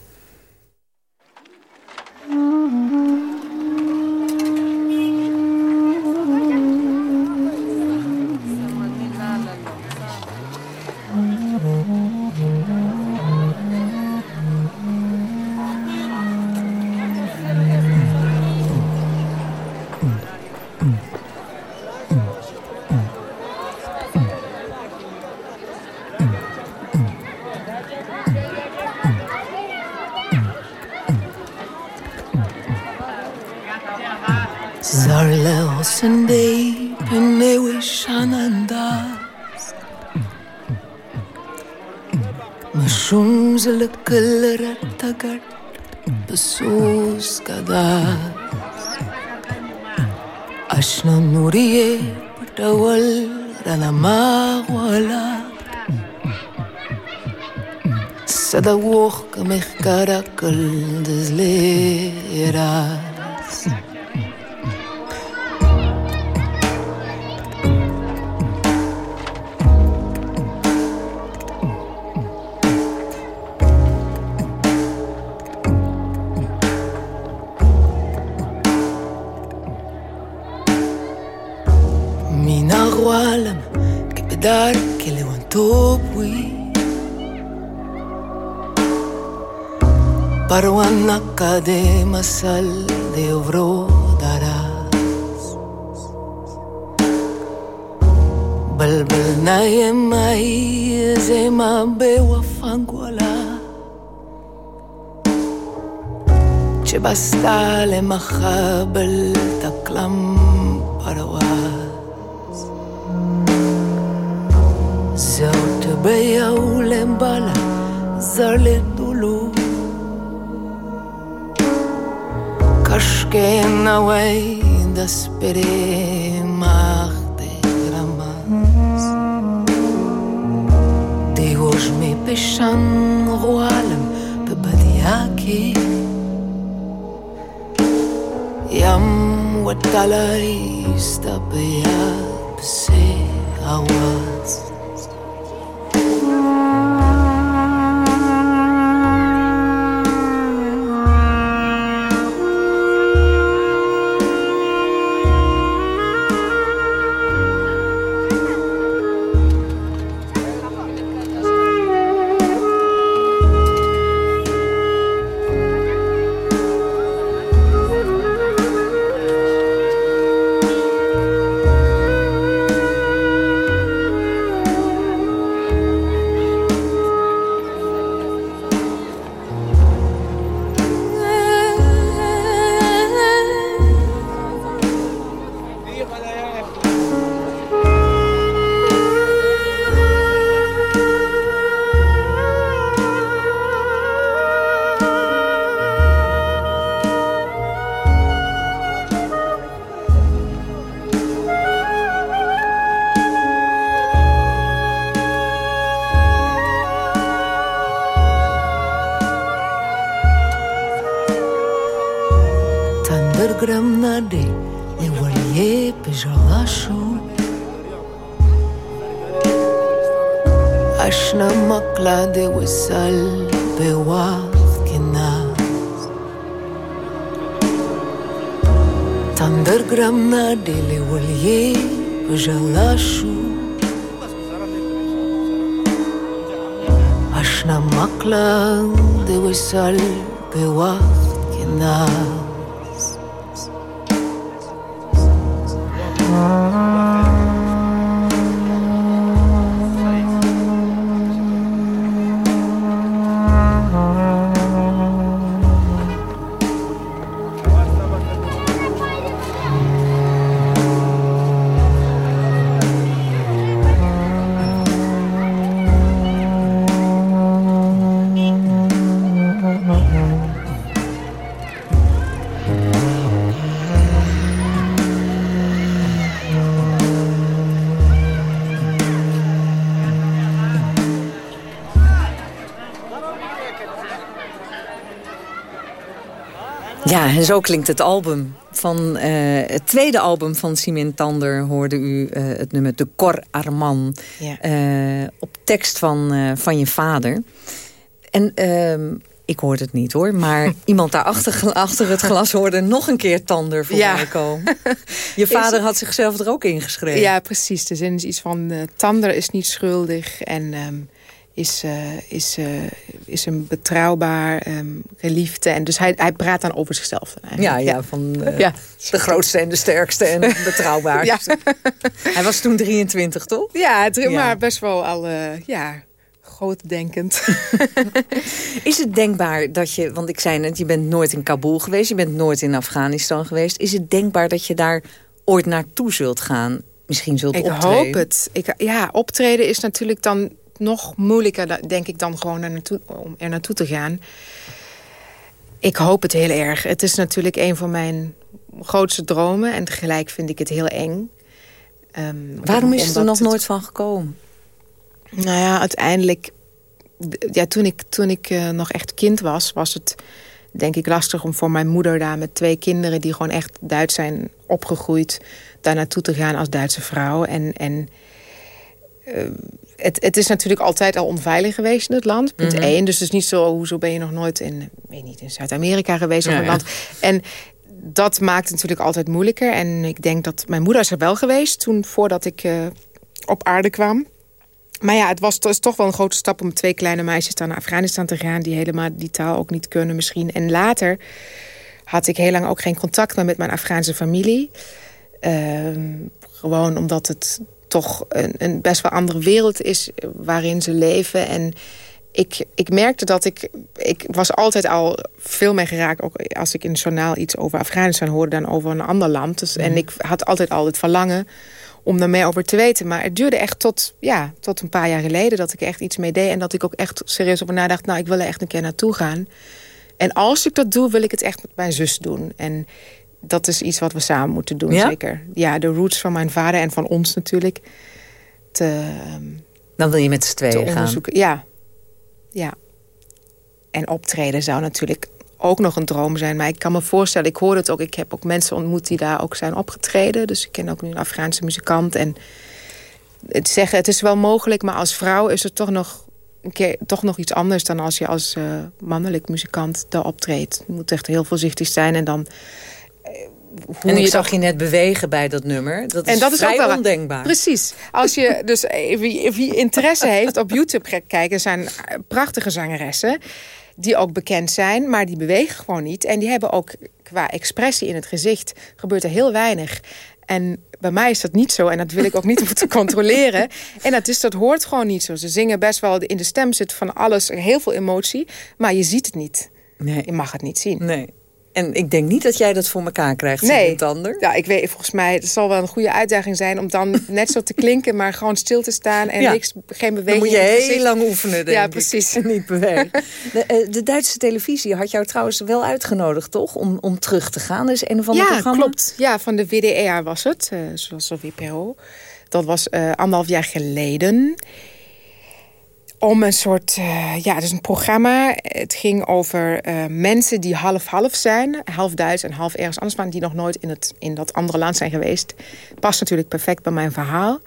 Kızıl tagat Besus kadas Ashna nuriye Patawal Ranamar Wala Sadawok Kameh karakal Des leras de masal de obro darás. Balbal na yemai zema bewa fanguala Ce basta le machabel taklam parawas Zau te beya ulembala zarle dulu Kashken away das pere machte ramas. Deus me pechan roalem bebadiaki Yam watalai гранады и волье пежалашу. Ашна маклады высаль бевахкина. Тандер гранады ли волье пежалашу. Ашна маклады высаль бевахкина. En zo klinkt het album. Van eh, het tweede album van Simin Tander hoorde u eh, het nummer De Cor Arman. Ja. eh, op tekst van, van je vader. En ehm, ik hoorde het niet hoor, maar iemand daar achter, achter het glas hoorde nog een keer Tander voorbij Ja. komen. Je vader had zichzelf er ook ingeschreven. Ja, precies. De zin is iets van... Tander is niet schuldig en ehm, is, eh, is, eh, is een betrouwbaar ehm, geliefde. En dus hij, hij praat dan over zichzelf. dan Ja, ja, van eh, Ja. de grootste en de sterkste en betrouwbaarste. Hij was toen 23, toch? Ja, het, Ja. maar best wel al, ja, grootdenkend. Is het denkbaar dat je, want ik zei net, je bent nooit in Kabul geweest, je bent nooit in Afghanistan geweest. Is het denkbaar dat je daar ooit naartoe zult gaan? Misschien zult ik optreden? hoop het. Ik, ja, optreden is natuurlijk dan nog moeilijker, denk ik, dan gewoon er naartoe, om er naartoe te gaan. Ik hoop het heel erg. Het is natuurlijk een van mijn grootste dromen. En tegelijk vind ik het heel eng. Ehm, Waarom is het er nog het- nooit van gekomen? Nou ja, uiteindelijk... Ja, toen ik, toen ik eh, nog echt kind was, was het denk ik lastig om voor mijn moeder daar met twee kinderen... die gewoon echt Duits zijn opgegroeid, daar naartoe te gaan als Duitse vrouw. En, en eh, het, het is natuurlijk altijd al onveilig geweest in het land, punt Mhm. één. Dus het is niet zo, hoezo ben je nog nooit in, weet niet, in Zuid-Amerika geweest of een ja. land. En dat maakt het natuurlijk altijd moeilijker. En ik denk dat mijn moeder is er wel geweest toen, voordat ik eh, op aarde kwam. Maar ja, het was is toch wel een grote stap om twee kleine meisjes dan naar Afghanistan te gaan... die helemaal die taal ook niet kunnen misschien. En later had ik heel lang ook geen contact meer met mijn Afghaanse familie. Ehm, gewoon omdat het toch een, een best wel andere wereld is waarin ze leven. En ik, ik merkte dat ik... Ik was altijd al veel meer geraakt... ook als ik in het journaal iets over Afghanistan hoorde... dan over een ander land. Dus, En ik had altijd al het verlangen om er meer over te weten. Maar het duurde echt tot, ja, tot een paar jaar geleden... dat ik echt iets mee deed. En dat ik ook echt serieus over nadacht... nou, ik wil er echt een keer naartoe gaan. En als ik dat doe, wil ik het echt met mijn zus doen. En dat is iets wat we samen moeten doen, Ja? zeker. Ja, de roots van mijn vader en van ons natuurlijk... te, ehm, Dan wil je met z'n tweeën gaan. Ja. ja. En optreden zou natuurlijk ook nog een droom zijn. Maar ik kan me voorstellen, ik hoor het ook. Ik heb ook mensen ontmoet die daar ook zijn opgetreden. Dus ik ken ook nu een Afghaanse muzikant. En het zeggen, het is wel mogelijk, maar als vrouw is het toch nog een keer toch nog iets anders dan als je als eh, mannelijk muzikant daar optreedt. Je moet echt heel voorzichtig zijn en dan. Hoe En ik je zag dat- je net bewegen bij dat nummer. Dat is, en dat is vrij ook wel ondenkbaar. Precies. Als je dus eh, wie, wie interesse heeft op YouTube gaat kijken, zijn prachtige zangeressen die ook bekend zijn, maar die bewegen gewoon niet. En die hebben ook qua expressie in het gezicht gebeurt er heel weinig. En bij mij is dat niet zo en dat wil ik ook niet moeten controleren. En dat, is, dat hoort gewoon niet zo. Ze zingen best wel, in de stem zit van alles, heel veel emotie, maar je ziet het niet. Nee. Je mag het niet zien. Nee. En ik denk niet dat jij dat voor elkaar krijgt, Nee. ander. Ja, ik weet, volgens mij, het zal wel een goede uitdaging zijn... om dan net zo te klinken, maar gewoon stil te staan... en Ja. niks, geen beweging. Dan moet je heel lang oefenen, denk Ja, ik. precies. Niet bewegen. De, eh, de Duitse televisie had jou trouwens wel uitgenodigd, toch? Om, om terug te gaan. Dus een of ander Ja, programma. klopt. Ja, van de WDR was het, eh, zoals de WPO. Dat was eh, anderhalf jaar geleden. Om een soort, eh, ja, is een programma. Het ging over eh, mensen die half-half zijn. Half Duits en half ergens anders waren. Die nog nooit in, het, in dat andere land zijn geweest. Past natuurlijk perfect bij mijn verhaal.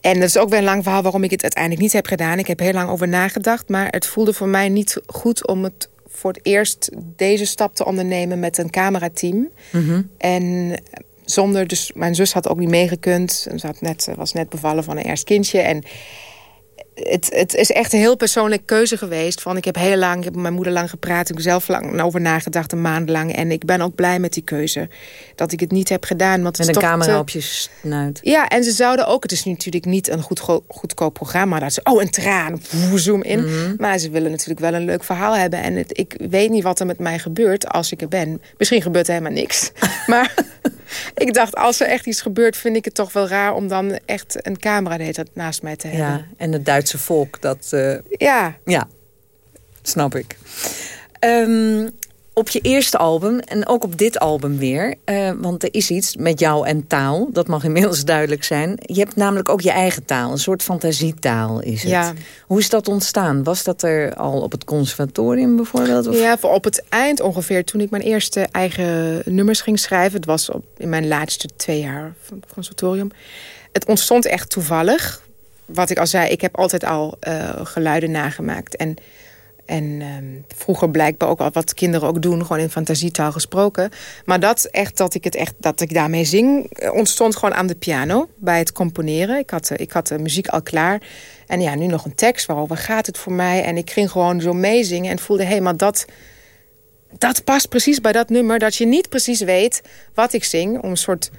En dat is ook weer een lang verhaal waarom ik het uiteindelijk niet heb gedaan. Ik heb heel lang over nagedacht. Maar het voelde voor mij niet goed om het voor het eerst deze stap te ondernemen met een camerateam. En zonder, dus mijn zus had ook niet meegekund. Ze had net, was net bevallen van een eerst kindje. En het, het is echt een heel persoonlijke keuze geweest. Van, ik heb heel lang, ik heb met mijn moeder lang gepraat. Ik heb zelf lang over nagedacht, een maand lang. En ik ben ook blij met die keuze. Dat ik het niet heb gedaan. Want Met een camera te- op je snuit. ja, en ze zouden ook... Het is natuurlijk niet een goed, goedkoop programma. Dat ze, oh, een traan, zoom in. Mhm. Maar ze willen natuurlijk wel een leuk verhaal hebben. En het, ik weet niet wat er met mij gebeurt als ik er ben. Misschien gebeurt er helemaal niks. maar ik dacht, als er echt iets gebeurt... vind ik het toch wel raar om dan echt een camera de naast mij te hebben. Ja, en het Duitse volk, dat... eh, Ja, ja, snap ik. Ehm, op je eerste album, en ook op dit album weer... eh, want er is iets met jou en taal, dat mag inmiddels duidelijk zijn. Je hebt namelijk ook je eigen taal, een soort fantasietaal is het. Ja. Hoe is dat ontstaan? Was dat er al op het conservatorium bijvoorbeeld? Of? Ja, voor op het eind ongeveer, toen ik mijn eerste eigen nummers ging schrijven... het was op, in mijn laatste twee jaar van het conservatorium... het ontstond echt toevallig. Wat ik al zei, ik heb altijd al eh, geluiden nagemaakt. En, en ehm, vroeger blijkbaar ook al wat kinderen ook doen... gewoon in fantasietaal gesproken. Maar dat, echt, dat, ik het echt, dat ik daarmee zing, eh, ontstond gewoon aan de piano... bij het componeren. Ik had, eh, ik had de muziek al klaar... En ja, nu nog een tekst, waarover gaat het voor mij? En ik ging gewoon zo meezingen en voelde, hé, maar dat, dat past precies bij dat nummer. Dat je niet precies weet wat ik zing, om een soort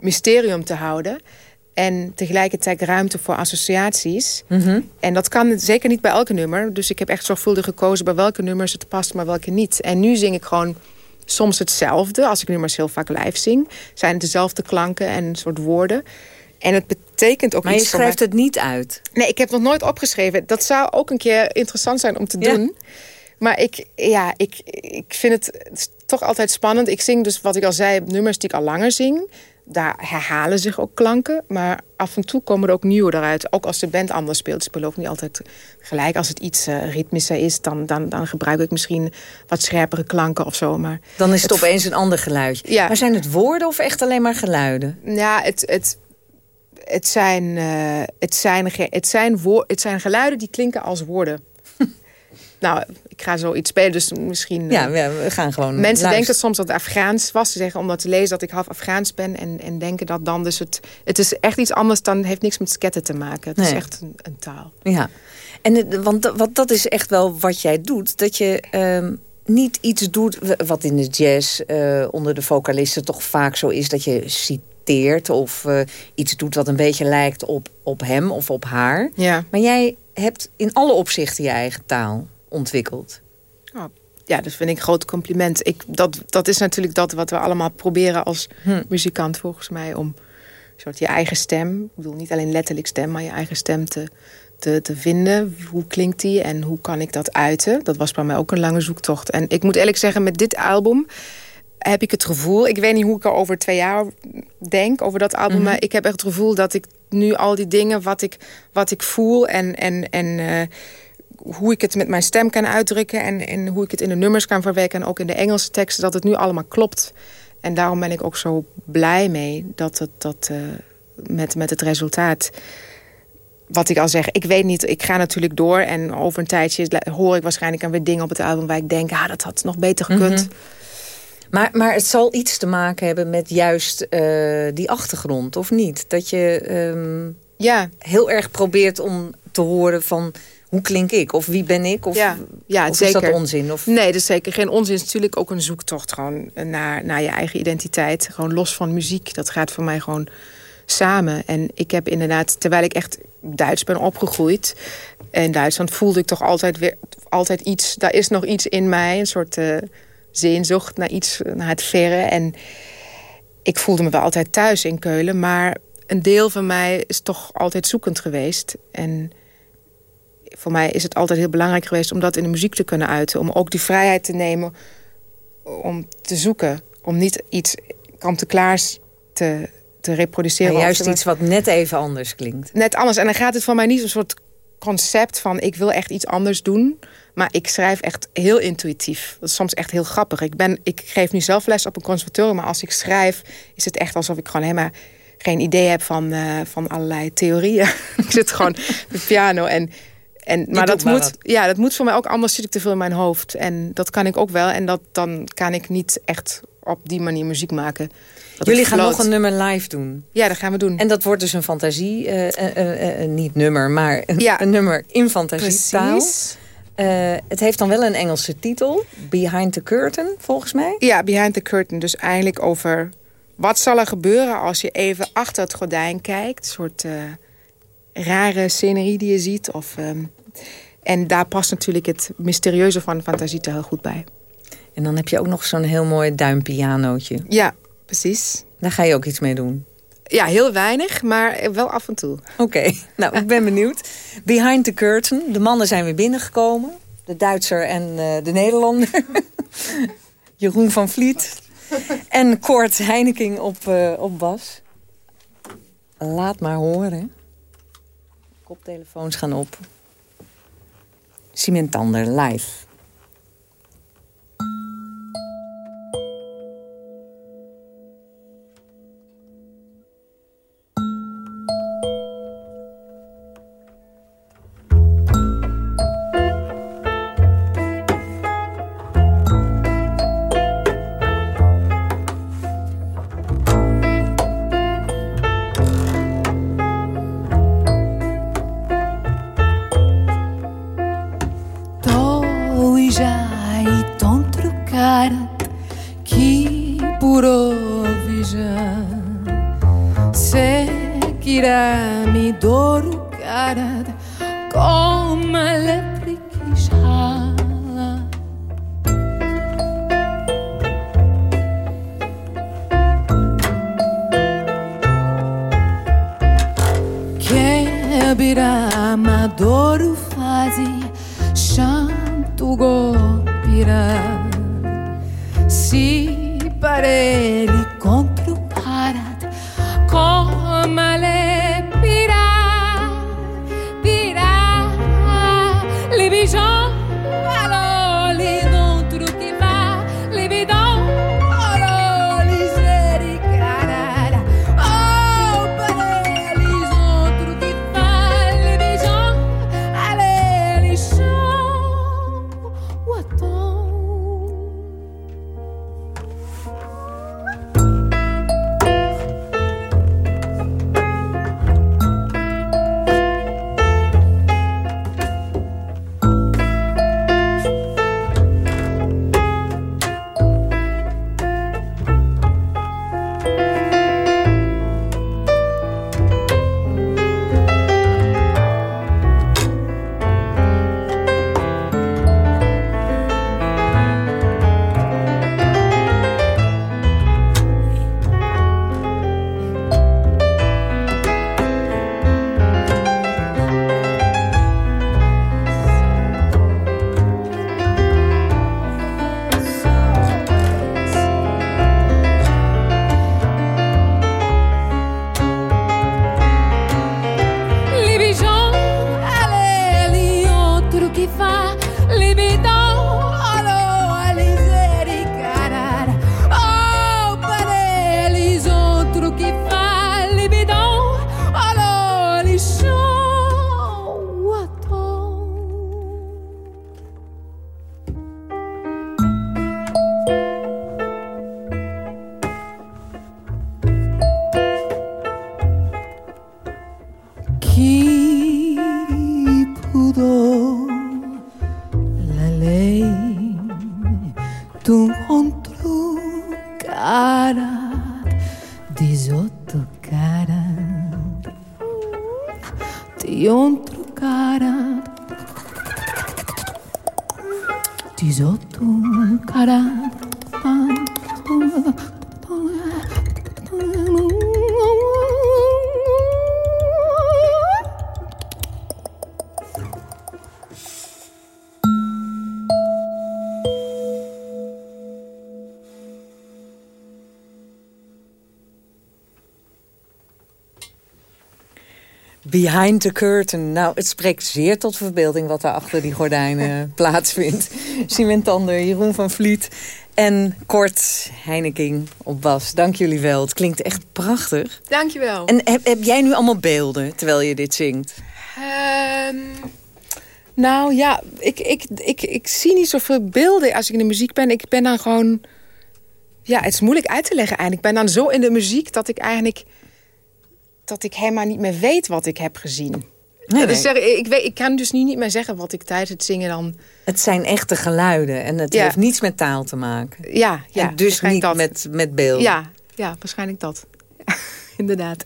mysterium te houden. En tegelijkertijd ruimte voor associaties. Mhm. En dat kan zeker niet bij elke nummer. Dus ik heb echt zorgvuldig gekozen bij welke nummers het past, maar welke niet. En nu zing ik gewoon soms hetzelfde. Als ik nummers heel vaak live zing, zijn het dezelfde klanken en een soort woorden. En het betekent ook Maar je iets voor mij. schrijft het niet uit. Nee, ik heb nog nooit opgeschreven. Dat zou ook een keer interessant zijn om te Ja. doen. Maar ik, ja, ik, ik vind het, toch altijd spannend. Ik zing dus, wat ik al zei, nummers die ik al langer zing. Daar herhalen zich ook klanken. Maar af en toe komen er ook nieuwe eruit. Ook als de band anders speelt. Ze spelen ook niet altijd gelijk. Als het iets uh, ritmischer is, dan, dan, dan gebruik ik misschien wat scherpere klanken of zo. Maar dan is het, opeens een ander geluidje. Ja. Maar zijn het woorden of echt alleen maar geluiden? Ja, het, het, het, zijn, uh, het, zijn, het, zijn het zijn geluiden die klinken als woorden. Nou, ik ga zo iets spelen, dus misschien... Ja, eh, we gaan gewoon Mensen luisteren. denken soms dat het Afghaans was. Ze zeggen omdat ze lezen dat ik half Afghaans ben... en, en denken dat dan dus het... Het is echt iets anders dan... heeft niks met sketten te maken. Het nee. is echt een, een, taal. Ja, en want dat is echt wel wat jij doet. Dat je... Um, niet iets doet wat in de jazz uh, onder de vocalisten toch vaak zo is... dat je citeert of uh, iets doet wat een beetje lijkt op, op hem of op haar. Ja. Maar jij hebt in alle opzichten je eigen taal ontwikkeld. Oh, ja, dat vind ik een groot compliment. Ik, dat, dat is natuurlijk dat wat we allemaal proberen als hm. muzikant volgens mij... om soort je eigen stem, ik bedoel niet alleen letterlijk stem... maar je eigen stem te, te, te vinden. Hoe klinkt die en hoe kan ik dat uiten? Dat was bij mij ook een lange zoektocht. En ik moet eerlijk zeggen, met dit album heb ik het gevoel... ik weet niet hoe ik er over twee jaar denk, over dat album... Mm -hmm. maar ik heb echt het gevoel dat ik nu al die dingen wat ik, wat ik voel... en, en, en uh, hoe ik het met mijn stem kan uitdrukken... En, en hoe ik het in de nummers kan verwerken... en ook in de Engelse teksten, dat het nu allemaal klopt. En daarom ben ik ook zo blij mee dat het, dat, uh, met, met het resultaat... Wat ik al zeg, ik weet niet, ik ga natuurlijk door... en over een tijdje hoor ik waarschijnlijk weer dingen op het album... waar ik denk, ah, dat had nog beter gekund. Mm -hmm. Maar, maar het zal iets te maken hebben met juist uh, die achtergrond, of niet? Dat je um, ja. heel erg probeert om te horen van hoe klink ik? Of wie ben ik? Of, ja, ja, of zeker. is dat onzin? Of... Nee, dat is zeker geen onzin. Het is natuurlijk ook een zoektocht gewoon naar, naar je eigen identiteit. Gewoon los van muziek. Dat gaat voor mij gewoon samen. En ik heb inderdaad, terwijl ik echt Duits ben opgegroeid... in Duitsland voelde ik toch altijd, weer, altijd iets... daar is nog iets in mij, een soort... Uh, zeenzocht naar iets, naar het verre. En ik voelde me wel altijd thuis in Keulen. Maar een deel van mij is toch altijd zoekend geweest. En voor mij is het altijd heel belangrijk geweest... om dat in de muziek te kunnen uiten. Om ook die vrijheid te nemen om te zoeken. Om niet iets kant-en-klaars te, te reproduceren. Ja, juist iets wat net even anders klinkt. Net anders. En dan gaat het voor mij niet een soort concept van... ik wil echt iets anders doen... Maar ik schrijf echt heel intuïtief. Dat is soms echt heel grappig. Ik, ben, ik geef nu zelf les op een conservatorium. Maar als ik schrijf, is het echt alsof ik gewoon helemaal geen idee heb van, uh, van allerlei theorieën. ik zit gewoon op de piano. En, en, maar dat, maar moet, wat. ja, dat moet voor mij ook anders zit ik te veel in mijn hoofd. En dat kan ik ook wel. En dat, dan kan ik niet echt op die manier muziek maken. Jullie gaan nog een nummer live doen. Ja, dat gaan we doen. En dat wordt dus een fantasie, uh, uh, uh, niet nummer, maar een, ja. een nummer in fantasietaal. Precies. Het heeft dan wel een Engelse titel. Behind the Curtain, volgens mij. Ja, Behind the Curtain. Dus eigenlijk over... wat zal er gebeuren als je even achter het gordijn kijkt. Een soort rare scenerie die je ziet. Of, um, en daar past natuurlijk het mysterieuze van fantasie heel goed bij. En dan heb je ook nog zo'n heel mooi duimpianootje. Ja, precies. Daar ga je ook iets mee doen. Ja, heel weinig, maar wel af en toe. Oké, okay. nou, ik ben benieuwd. Behind the curtain. De mannen zijn weer binnengekomen. De Duitser en uh, de Nederlander. Jeroen van Vliet. En Kort Heineking op, uh, op bas. Laat maar horen. Koptelefoons gaan op. Cimentander, live. Behind the curtain. Nou, het spreekt zeer tot verbeelding wat daar achter die gordijnen plaatsvindt. Simon Tander, Jeroen van Vliet en Kort Heineking op bas. Dank jullie wel. Het klinkt echt prachtig. Dankjewel. En heb, heb jij nu allemaal beelden terwijl je dit zingt? Ehm, nou ja, ik, ik, ik, ik zie niet zoveel beelden als ik in de muziek ben. Ik ben dan gewoon... Ja, het is moeilijk uit te leggen eigenlijk. Ik ben dan zo in de muziek dat ik eigenlijk dat ik helemaal niet meer weet wat ik heb gezien. Nee, dus zeg, ik, weet, ik kan dus niet, niet meer zeggen wat ik tijdens het zingen dan... Het zijn echte geluiden en het heeft niets met taal te maken. Ja, ja en dus niet dat. met, met beelden. Ja, ja, waarschijnlijk dat. Inderdaad.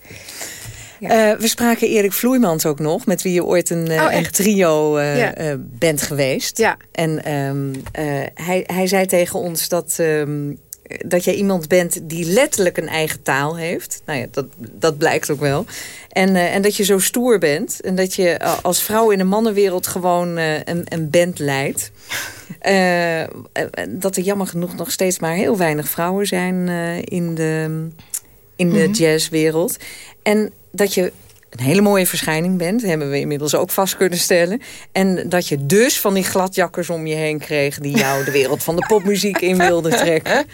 Ja. Uh, we spraken Erik Vloeimans ook nog, met wie je ooit een, uh, een trio uh, ja. bent geweest. Ja. En um, hij, hij zei tegen ons dat um, dat jij iemand bent die letterlijk een eigen taal heeft. Nou ja, dat, dat blijkt ook wel. En, uh, en dat je zo stoer bent. En dat je uh, als vrouw in de mannenwereld gewoon uh, een, een band leidt. dat er jammer genoeg nog steeds maar heel weinig vrouwen zijn in de, in de mm -hmm. jazzwereld. En dat je een hele mooie verschijning bent. hebben we inmiddels ook vast kunnen stellen. En dat je dus van die gladjakkers om je heen kreeg... die jou de wereld van de popmuziek in wilden trekken.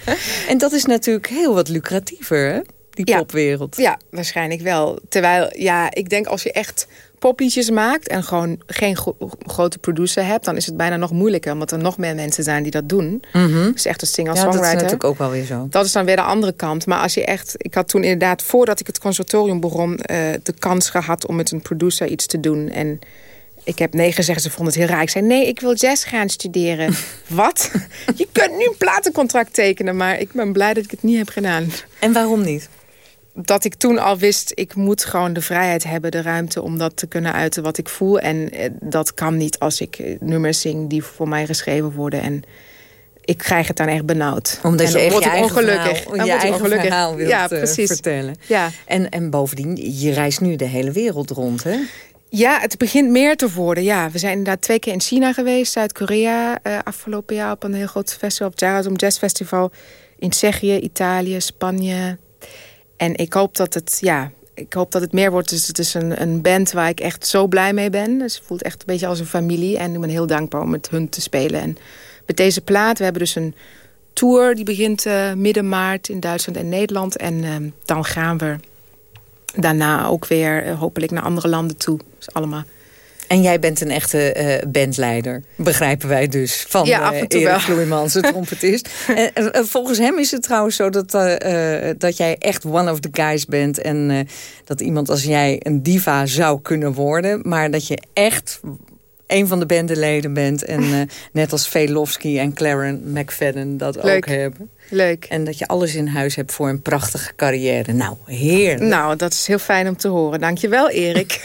En dat is natuurlijk heel wat lucratiever, hè? die ja, popwereld. Ja, waarschijnlijk wel. Terwijl, ja, ik denk als je echt popliedjes maakt... en gewoon geen grote producer hebt... dan is het bijna nog moeilijker. Omdat er nog meer mensen zijn die dat doen. Mm -hmm. Dus echt een singer-songwriter. Ja, dat is natuurlijk ook wel weer zo. Dat is dan weer de andere kant. Maar als je echt... Ik had toen inderdaad, voordat ik het conservatorium begon... Uh, de kans gehad om met een producer iets te doen. En ik heb nee gezegd, ze vonden het heel raar. Ik zei, nee, ik wil jazz gaan studeren. Wat? Je kunt nu een platencontract tekenen... maar ik ben blij dat ik het niet heb gedaan. En waarom niet? Dat ik toen al wist, ik moet gewoon de vrijheid hebben, de ruimte om dat te kunnen uiten wat ik voel. En dat kan niet als ik nummers zing die voor mij geschreven worden. En ik krijg het dan echt benauwd. Omdat en je echt je eigen ongelukkig. verhaal, je eigen ongelukkig. verhaal wilt ja, precies. vertellen. Ja. En, en bovendien, je reist nu de hele wereld rond, hè? Ja, het begint meer te worden. Ja, we zijn inderdaad twee keer in China geweest, Zuid-Korea... Uh, afgelopen jaar op een heel groot festival, op Jazzum Jazz Festival... in Tsjechië, Italië, Spanje, en ik hoop dat het, ja, ik hoop dat het meer wordt. Dus het is een, een band waar ik echt zo blij mee ben. Dus het voelt echt een beetje als een familie. En ik ben heel dankbaar om met hun te spelen. En met deze plaat, we hebben dus een tour. Die begint uh, midden maart in Duitsland en Nederland. En uh, dan gaan we daarna ook weer uh, hopelijk naar andere landen toe. Dus allemaal en jij bent een echte uh, bandleider, begrijpen wij dus. Van ja, af en toe Erik wel. Vloeimans, de trompetist. en, volgens hem is het trouwens zo dat, dat jij echt one of the guys bent. En dat iemand als jij een diva zou kunnen worden. Maar dat je echt een van de bandeleden bent. En uh, net als Velofsky en Claren McFadden dat Leuk. ook hebben. Leuk. En dat je alles in huis hebt voor een prachtige carrière. Nou, heerlijk. Nou, dat is heel fijn om te horen. Dankjewel, Erik.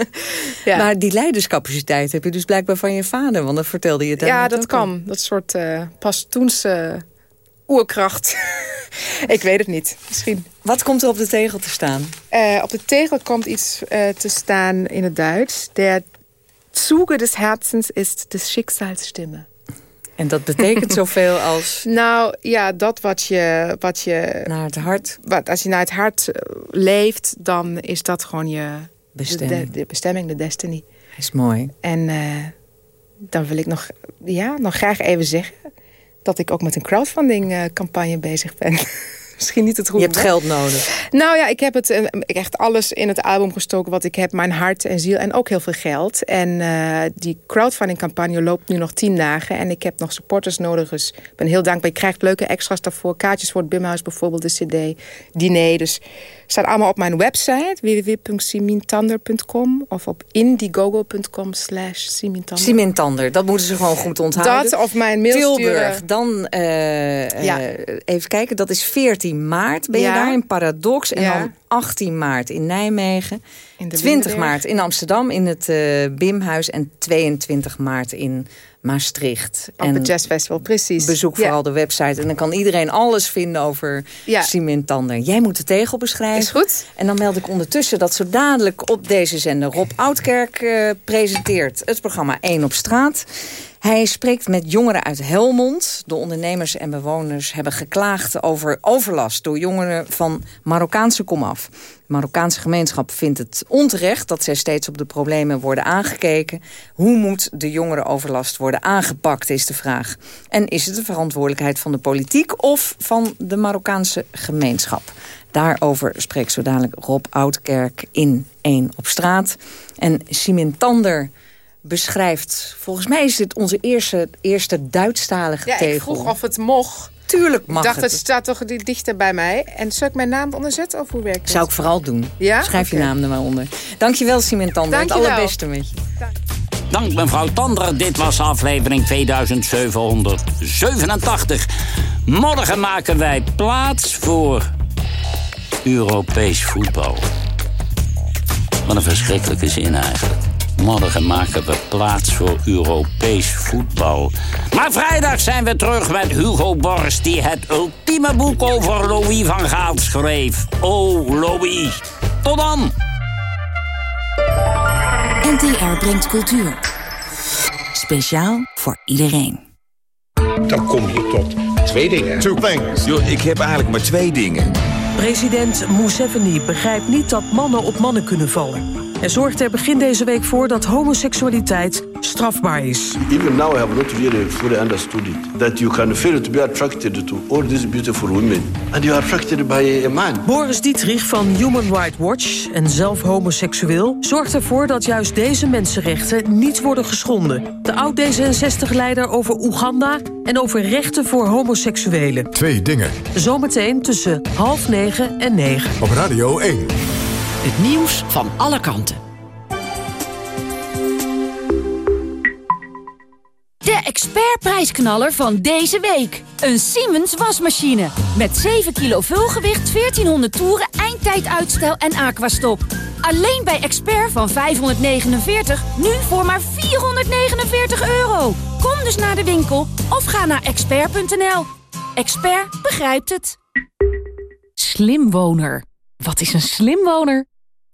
ja. Maar die leiderscapaciteit heb je dus blijkbaar van je vader. Want dat vertelde je dan Ja, dat kan. Dat soort uh, pastoense oerkracht. ik weet het niet. Misschien. Wat komt er op de tegel te staan? Uh, op de tegel komt iets uh, te staan in het Duits. Der Zuge des Herzens ist des Schicksalsstimme. En dat betekent zoveel als... Nou, ja, dat wat je... Wat je naar het hart. Wat, als je naar het hart leeft, dan is dat gewoon je... Bestemming. De, de bestemming, de destiny. Is mooi. En uh, dan wil ik nog, ja, nog graag even zeggen... dat ik ook met een crowdfunding campagne bezig ben. misschien niet het goede. Je hebt geld nodig. Nou ja, ik heb het, eh, echt alles in het album gestoken wat ik heb. Mijn hart en ziel en ook heel veel geld. En uh, die crowdfunding campagne loopt nu nog tien dagen. En ik heb nog supporters nodig. Dus ik ben heel dankbaar. Je krijgt leuke extra's daarvoor. Kaartjes voor het Bimhuis bijvoorbeeld, de cd, diner. Dus staat allemaal op mijn website www.simintander.com of op indiegogo.com slash simintander. Simintander, dat moeten ze gewoon goed onthouden. Dat of mijn mail Tilburg, dan uh, ja. uh, even kijken, dat is 14 maart ben je ja. daar in Paradox. En ja. dan 18 maart in Nijmegen. In 20 maart in Amsterdam in het uh, Bimhuis. En 22 maart in Maastricht. Op en het Jazz Festival, precies. Bezoek vooral de website. En dan kan iedereen alles vinden over ja. Tander. Jij moet de tegel beschrijven. Is goed. En dan meld ik ondertussen dat zo dadelijk op deze zender... Rob Oudkerk uh, presenteert het programma 1 op straat. Hij spreekt met jongeren uit Helmond. De ondernemers en bewoners hebben geklaagd over overlast... door jongeren van Marokkaanse komaf. De Marokkaanse gemeenschap vindt het onterecht... dat zij steeds op de problemen worden aangekeken. Hoe moet de jongerenoverlast worden aangepakt, is de vraag. En is het de verantwoordelijkheid van de politiek... of van de Marokkaanse gemeenschap? Daarover spreekt zo dadelijk Rob Oudkerk in 1 op straat. En Simin Tander beschrijft... Volgens mij is dit onze eerste, eerste Duitsstalige ja, tegel. ik vroeg of het mocht. Tuurlijk mag ik dacht, het. het staat toch dichter bij mij. En zou ik mijn naam onderzetten of hoe werkt het? Zou ik vooral doen. Ja? Schrijf okay. je naam er maar onder. Dankjewel, Simon Tander. Het allerbeste met je. Dank. Dank mevrouw Tander. Dit was aflevering 2787. Morgen maken wij plaats voor Europees voetbal. Wat een verschrikkelijke zin eigenlijk. Morgen maken we plaats voor Europees voetbal. Maar vrijdag zijn we terug met Hugo Borst... die het ultieme boek over Louis van Gaal schreef. Oh, Louis. Tot dan. NTR brengt cultuur. Speciaal voor iedereen. Dan kom je tot twee dingen. Two things. Yo, ik heb eigenlijk maar twee dingen. President Museveni begrijpt niet dat mannen op mannen kunnen vallen. En zorgt er begin deze week voor dat homoseksualiteit strafbaar is. Even now I have not really fully understood it. That you can fail to be attracted to all these beautiful women. And you are attracted by a man. Boris Dietrich van Human Rights Watch, en zelf homoseksueel... zorgt ervoor dat juist deze mensenrechten niet worden geschonden. De oud-D66-leider over Oeganda en over rechten voor homoseksuelen. Twee dingen. Zometeen tussen half negen en negen. Op Radio 1. Het nieuws van alle kanten. De expertprijsknaller van deze week. Een Siemens wasmachine. Met 7 kilo vulgewicht, 1400 toeren, eindtijduitstel en aquastop. Alleen bij Expert van 549, nu voor maar 449 euro. Kom dus naar de winkel of ga naar expert.nl. Expert begrijpt het. Slimwoner. Wat is een slimwoner?